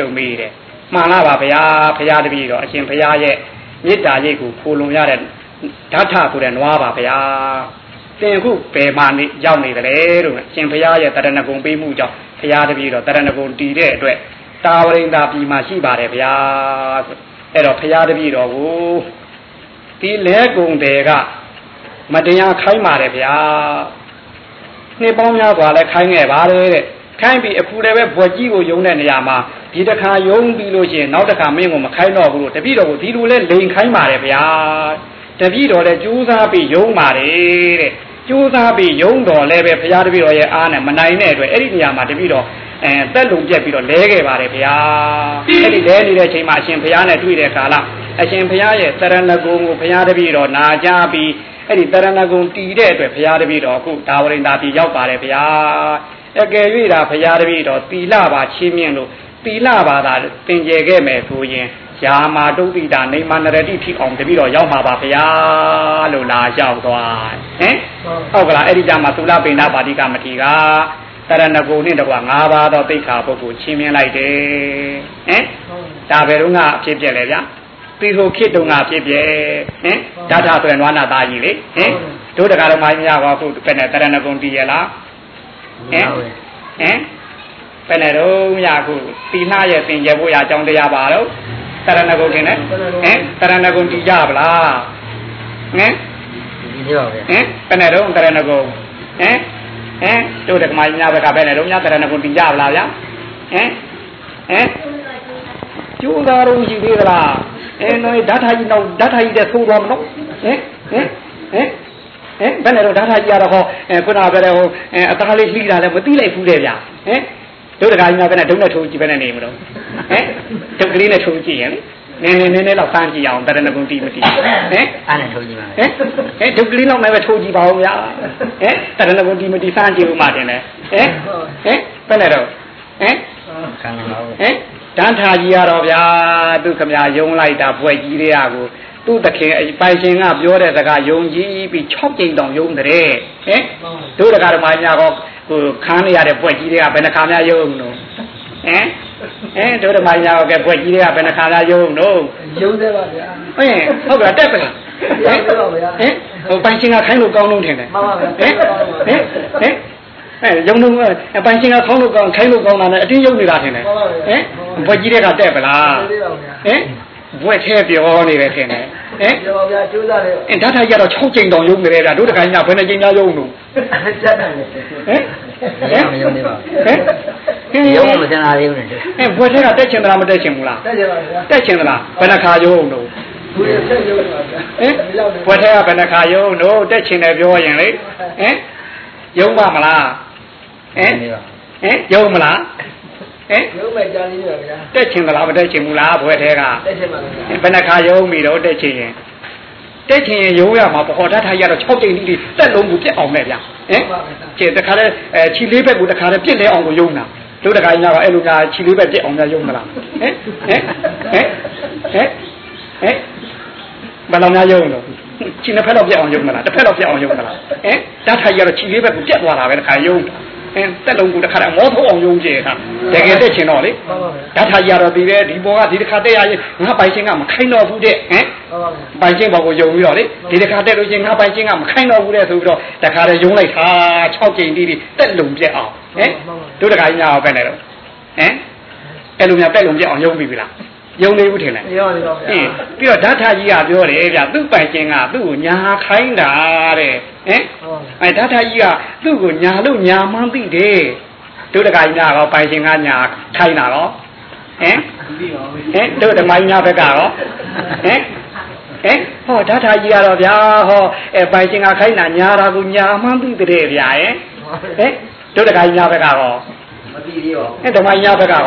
လို့မေးတယ်မှန်လားပါဗျာဖရာတပည့်တော့အရှင်ဖရာရဲ့ မေတ္တာရိတ်ကိုခိုလုံရတဲ့ဓာတ်ထဆိုတဲ့နွားပါဗျာသင်ခုဘယ်မှာနေရောက်နေတယ်လို့အရှင်ဖရာရဲ့တရဏဂုံပေးမှုကြောင့်ဖရာတပည့်တော့တရဏဂုံတည်တဲ့အတွက်တာဝရိန္ဒာပြည်မှာရှိပါတယ်ဗျာဆိုအဲ့တော့ဖရာတပည့်တော်ကိုဒီလဲကုံတွေကမတရားခိုင်းပါတယ်ဗျာနှစ်ပေါင်းများစွာလဲခိုင်းခဲ့ပါလေတဲ့ ခိုင်းပြီးအခုလည်းပဲဘွက်ကြီးကိုယုံတဲ့နေရာမှာဒီတစ်ခါယုံပြီးလို့ရှိရင်နောက်တစ်ခါမင်းကိုမခိုင်းတော့ဘူးလို့တပည့်တော်ကိုဒီလိုလဲလိန်ခိုင်းပါတယ်ဗျာတပည့်တော်လည်းကြိုးစားပြီးယုံပါတယ်တဲ့ကြိုးစားပြီးယုံတော်လည်းပဲဘုရားတပည့်တော်ရဲ့အားနဲ့မနိုင်တဲ့အတွက်အဲ့ဒီနေရာမှာတပည့်တော်အဲတက်လုံပြက်ပြီးတော့လဲခဲ့ပါတယ်ဗျာအဲ့ဒီလဲနေတဲ့အချိန်မှာအရှင်ဘုရားနဲ့တွေ့တဲ့ကာလအရှင်ဘုရားရဲ့တရဏဂုံကိုဘုရားတပည့်တော်နာကြပြီးအဲ့ဒီတရဏဂုံတည်တဲ့အတွက်ဘုရားတပည့်တော်အခုဒါဝရိန္ဒာပြည်ရောက်ပါတယ်ဗျာ အကယ်၍ဒါဘုရားတပည့်တော်တီလပါချင်းမြင့်လို့တီလပါသာတင်ကြယ်ခဲ့မယ်ဆိုရင်ယာမာတုတ်တိတာနေမနရတိထိအောင်တပည့်တော်ရောက်မှာပါဗျာလို့လာရောက်သွားဟင်ဟုတ်ကလားအဲ့ဒီကြမှာသုလပိဏပါတိကမတိကတရဏဂုံနဲ့တကွာ၅ပါးသောသိက္ခာပုဂ္ဂိုလ်ချင်းမြင်လိုက်တယ်ဟင်ဒါဘယ်တော့ကအဖြစ်ပြက်လဲဗျာသီဆိုခေတုံကဖြစ်ပြဲဟင်ဓာတ်ဆိုရင်နွားနာသားကြီးလေဟင်တို့တကားတော့မိုင်းမရပါဘူးဘယ်နဲ့တရဏဂုံတည်ရလား ဟင်ဟင်ဘယ်နဲ့တော့ရခုတီနာရဲ့သင်ကြဖို့ရအကြောင်းတရားပါတော့တရဏဂုံတင်နဲ့ဟင်တရဏဂုံတည်ကြပါလားဟင်ဒီသေးပါဗျာဟင်ဘယ်နဲ့တော့တရဏဂုံဟင်ဟင်တို့တက္ကမကြီးများဘက်ကဘယ်နဲ့တော့များတရဏဂုံတည်ကြပါလားဗျာဟင်ဟင်ကျိုးသားတော့ရှိသေးသလားအဲနော်ဓာတ်ထာကြီးတော့ဓာတ်ထာကြီးတဲ့သိုးသွားမလို့ဟင်ဟင်ဟင် ဟင်ဘယ်နဲ့တော့ဓာတ်ထာကြီးရတော့ဟောအဲခုနကပြောတဲ့ဟိုအဲအသားလေးလှီးတာလည်းမသိလိုက်ဘူးတဲ့ဗျာဟင်တို့တကားကြီးများပဲနဲ့ဒုနဲ့ထိုးကြည့်ပဲနဲ့နေမလို့ဟမ်ဒုကလေးနဲ့ထိုးကြည့်ရင်နည်းနည်းနည်းနည်းတော့စမ်းကြည့်အောင်တရဏဂုံတီးမတီးဟမ်အားနဲ့ထိုးကြည့်ပါဟမ်ဟမ်ဒုကလေးလောက်နဲ့ပဲထိုးကြည့်ပါဦးဗျာဟမ်တရဏဂုံတီးမတီးစမ်းကြည့်ဦးမှတင်တယ်ဟမ်ဟမ်ဘယ်နဲ့တော့ဟမ်ခံပါဦးဟမ်တန်းထာကြီးရတော့ဗျာသူခမယုံလိုက်တာဘွဲ့ကြီးတွေကကို သူ့တခင်ပိုင်ရှင်ကပြောတဲ့စကားယုံကြည်ပြီး6ကြိမ်တောင်ယုံတဲ့ဟင်တို့တကားဓမ္မညာကောဟိုခန်းနေရတဲ့ဘွဲ့ကြီးတွေကဘယ်နှခါများယုံလို့ဟင်အဲတို့ဓမ္မညာကောကဲဘွဲ့ကြီးတွေကဘယ်နှခါများယုံလို့ယုံတယ်ပါဗျာဟင်ဟုတ်ကဲ့တက်ပလားဟင်ဟုတ်ပါဗျာဟင်ဟိုပိုင်ရှင်ကခိုင်းလို့ကောင်းလို့ထင်တယ်မှန်ပါဗျာဟင်ဟင်ဟင်အဲယုံတော့ပိုင်ရှင်ကခေါင်းလို့ကောင်းခိုင်းလို့ကောင်းတာနဲ့အတင်းယုံနေတာထင်တယ်ဟင်ဘွက်ကြီးတွေကတက်ပလားဟင် ဘွက်ထဲပြောနေတယ်ထင်တယ်ဟင်ပြောပါဗျာကျိုးစားတယ်အဲဓာတ်ထိုက်ကြတော့6ကြိမ်တောင်ယုံနေတယ်ဗျာတို့တခိုင်းကဘယ်နှကြိမ်များယုံလို့စက်တယ်ဟင်ဟင်မယုံနေပါဟင်ဟင်ယုံမစင်လာသေးဘူးနဲ့အဲဘွက်ထဲကတက်ချင်သလားမတက်ချင်ဘူးလားတက်ချင်ပါဗျာတက်ချင်သလားဘယ်နှခါယုံလို့ဘူးရဆက်ယုံပါဗျာဟင်ဘွက်ထဲကဘယ်နှခါယုံလို့တက်ချင်တယ်ပြောရင်လေဟင်ယုံပါမလားဟင်ဟင်ယုံမလား ဟင်ယုံမဲ့ကြာလေးပါဗျာတက်ချင်သလားမတက်ချင်ဘူးလားဘွယ်ထဲကတက်ချင်ပါဗျာဘယ်နှခါယုံပြီတော့တက်ချင်ရင်တက်ချင်ရင်ယုံရမှာပေါ်ဓာတ်ထားရတော့6ကြိမ်တိတက်လုံးကိုပြက်အောင်နဲ့ဗျာဟင်ကျေတခါလဲအဲခြီလေးဘက်ကိုတခါလဲပြက်လဲအောင်ကိုယုံတာတို့တခါကြီးကတော့အဲ့လိုများခြီလေးဘက်ပြက်အောင်များယုံမလားဟင်ဟင်ဟင်ဟင်ဟင်ဘယ်လောက်များယုံလို့ခြီနှစ်ဖက်တော့ပြက်အောင်ယုံမလားတစ်ဖက်တော့ပြက်အောင်ယုံမလားဟင်ဓာတ်ထားရတော့ခြီလေးဘက်ကိုပြက်သွားတာပဲတခါယုံ အင်းတက်လုံးကိုတခါတည်းမောထုတ်အောင်ယုံကြည်တာတကယ်တက်ချင်တော့လေဓာတ်ထားရတော့ဒီပဲဒီဘောကဒီတစ်ခါတက်ရရင်ငါပိုင်ရှင်ကမခိုင်းတော့ဘူးတဲ့ဟမ်ပိုင်ရှင်ဘောကိုယုံပြီးတော့လေဒီတစ်ခါတက်လို့ချင်းငါပိုင်ရှင်ကမခိုင်းတော့ဘူးတဲ့ဆိုပြီးတော့တခါတည်းယုံလိုက်တာ6ကြိမ်တီးတီးတက်လုံးပြက်အောင်ဟမ်တို့တခါကြီးညာအောင်ပဲနေတော့ဟမ်အဲ့လိုများတက်လုံးပြက်အောင်ယုံပြီးပြီလားယုံနေဘူးထင်တယ်ယုံနေပါဗျာပြီးတော့ဓာတ်ထာကြီးကပြောတယ်ဗျသူ့ပိုင်ရှင်ကသူ့ကိုညာခိုင်းတာတဲ့ ဟင်အဲဓာတ်ထာကြီးကသူ့ကိုညာလို့ညာမှန်းသိတယ်တို့တခါကြီးကတော့ပိုင်ရှင်ကညာခိုင်းတာတော့ဟင်ဟင်တို့ဓမ္မကြီးများဘက်ကရောဟင်ဟင်ဟောဓာတ်ထာကြီးကတော့ဗျာဟောအဲပိုင်ရှင်ကခိုင်းတာညာတာကိုညာမှန်းသိတဲ့ဗျာဟင်ဟင်တို့တခါကြီးများဘက်ကတော့သိသေးရောအဲဓမ္မကြီးများဘက်ကရော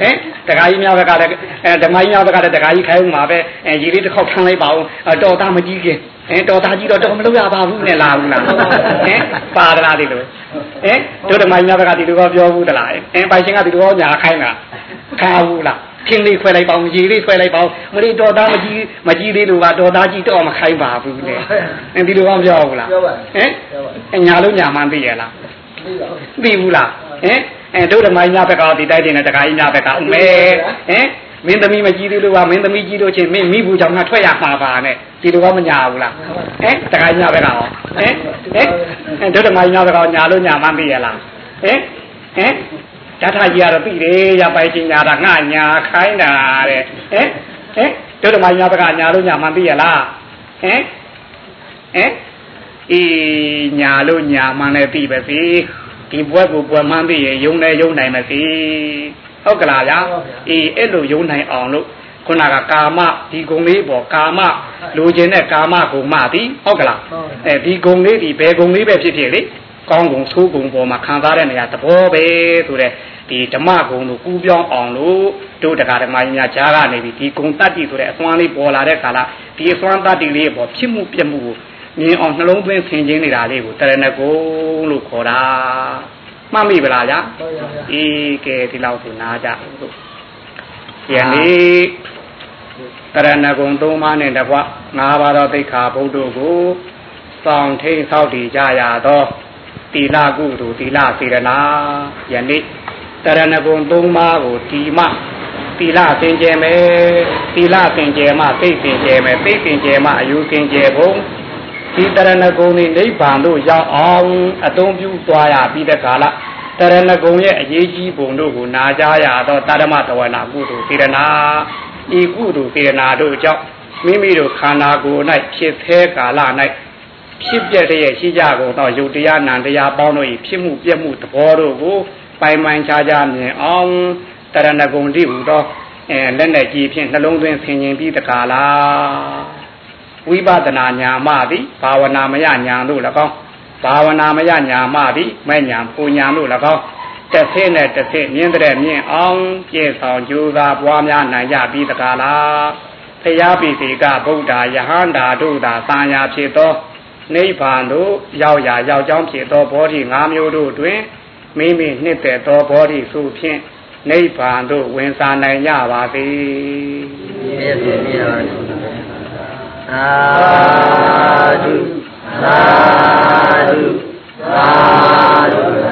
ဟင်တခါကြီးများဘက်ကလည်းအဲဓမ္မကြီးများဘက်ကလည်းတခါကြီးခိုင်းဦးမှာပဲအဲရေလေးတစ်ခေါက်ထမ်းလိုက်ပါဦးတော်သားမကြီးခင် အဲတော်သားကြီးတော့တော့မလုပ်ရပါဘူးနဲ့လာဘူးလားဟင်ပါဒလားဒီလိုဟင်တို့ဓမ္မကြီးများဘက်ကဒီလိုပြောဘူးတလားအဲပိုင်ရှင်ကဒီလိုညာခိုင်းတာခါဘူးလားခင်းလေးခွဲလိုက်ပါဦးရေလေးခွဲလိုက်ပါဦးမလေးတော်သားမကြီးမကြီးသေးလို့ပါတော်သားကြီးတော့မခိုင်းပါဘူးလေအဲဒီလိုကောပြောဘူးလားဟင်ညာလုံးညာမှန်းသိရလားသိဘူးလားဟင်အဲတို့ဓမ္မကြီးများဘက်ကဒီတိုက်တင်တဲ့တခါကြီးများဘက်ကဥမဲဟင် မင်းသမီးမကြည့်သေးလို့ပါမင်းသမီးကြည့်လို့ချင်းမင်းမိဘူးကြောင့်ငါထွက်ရမှာပါနဲ့ဒီလိုကမညာဘူးလားဟင်တခါကြီးများဘက်ကရောဟင်ဟင်တို့ဓမ္မကြီးများဘက်ကညာလို့ညာမှန်းသိရလားဟင်ဟင်ဓာတ်ထကြီးကတော့ပြီတယ်ရပိုင်ချင်းညာတာငါညာခိုင်းတာတဲ့ဟင်ဟင်တို့ဓမ္မကြီးများဘက်ကညာလို့ညာမှန်းသိရလားဟင်ဟင်အေးညာလို့ညာမှန်းလည်းပြီပဲစီဒီဘွက်ကိုဘွက်မှန်းသိရင်ယုံနေယုံနိုင်မစီ ဟုတ်ကလားဗျာအေးအဲ့လိုယုံနိုင်အောင်လို့ခုနကကာမဒီဂုံလေးပေါ့ကာမလိုချင်တဲ့ကာမဂုံမသည်ဟုတ်ကလားအဲဒီဂုံလေးဒီဘယ်ဂုံလေးပဲဖြစ်ဖြစ်လေကောင်းဂုံဆိုးဂုံပေါ်မှာခံစားတဲ့နေရာသဘောပဲဆိုတဲ့ဒီဓမ္မဂုံတို့ကူးပြောင်းအောင်လို့တို့တရားဓမ္မကြီးများကြားကနေပြီးဒီဂုံတတ္တိဆိုတဲ့အစွမ်းလေးပေါ်လာတဲ့ခါလာဒီအစွမ်းတတ္တိလေးပေါ်ဖြစ်မှုပြမှုကိုမြင်အောင်နှလုံးသွင်းဆင်ခြင်နေတာလေးကိုတရဏဂုံလို့ခေါ်တာ မှတ်မိပလားဗျာအေးကဲဒီလောက်ဆိုနားကြလို့ယနေ့တရဏဂုံသုံးပါးနဲ့တကွငါးပါးသောသိက္ခာဘုဒ္ဓကိုစောင့်ထိန်ဆောက်တည်ကြရသောတီလာကုသိုလ်တီလာစေရနာယနေ့တရဏဂုံသုံးပါးကိုဒီမှတီလာသင်ကျဲမယ်တီလာသင်ကျဲမှသိသင်ကျဲမယ်သိသင်ကျဲမှအယူသင်ကျဲဖို့ ဒီတရဏဂုံนี่နိဗ္ဗာန်တို့ရောက်အောင်အသုံးပြုသွားရပြီးတဲ့ကာလတရဏဂုံရဲ့အရေးကြီးပုံတို့ကိုနာကြားရတော့တာဓမတဝနာကုသိုလ်စေရနာဤကုသိုလ်စေရနာတို့ကြောင့်မိမိတို့ခန္ဓာကိုယ်၌ဖြစ်သေးကာလ၌ဖြစ်ပြတဲ့ရှိကြကုန်သောယုတ်တရားနံတရားပေါင်းတို့၏ဖြစ်မှုပြက်မှုသဘောတို့ကိုပိုင်ပိုင်ခြားခြားမြင်အောင်တရဏဂုံတိဟူသောအဲလက်နဲ့ကြည်ဖြင့်နှလုံးသွင်းဆင်ခြင်ပြီးတကားလား ဝိပဿနာညာမသည်ဘာဝနာမယညာတို့၎င်းဘာဝနာမယညာမသည်မဲ့ညာပူညာတို့၎င်းတစ်ဆင့်နဲ့တစ်ဆင့်မြင်းတဲ့မြင့်အောင်ပြည့်ဆောင်ကြိုးစားပွားများနိုင်ကြပြီးတကားလားတရားပိစိကဗုဒ္ဓယဟန္တာတို့သာသံယာဖြစ်သောနိဗ္ဗာန်သို့ရောက်ရာရောက်ကြောင်းဖြစ်သောဘောဓိ၅မျိုးတို့တွင်မိမိနှစ်သက်သောဘောဓိစုဖြင့်နိဗ္ဗာန်သို့ဝင်စားနိုင်ကြပါစေ။ပြည့်စုံ သာဓုသာဓုသာဓု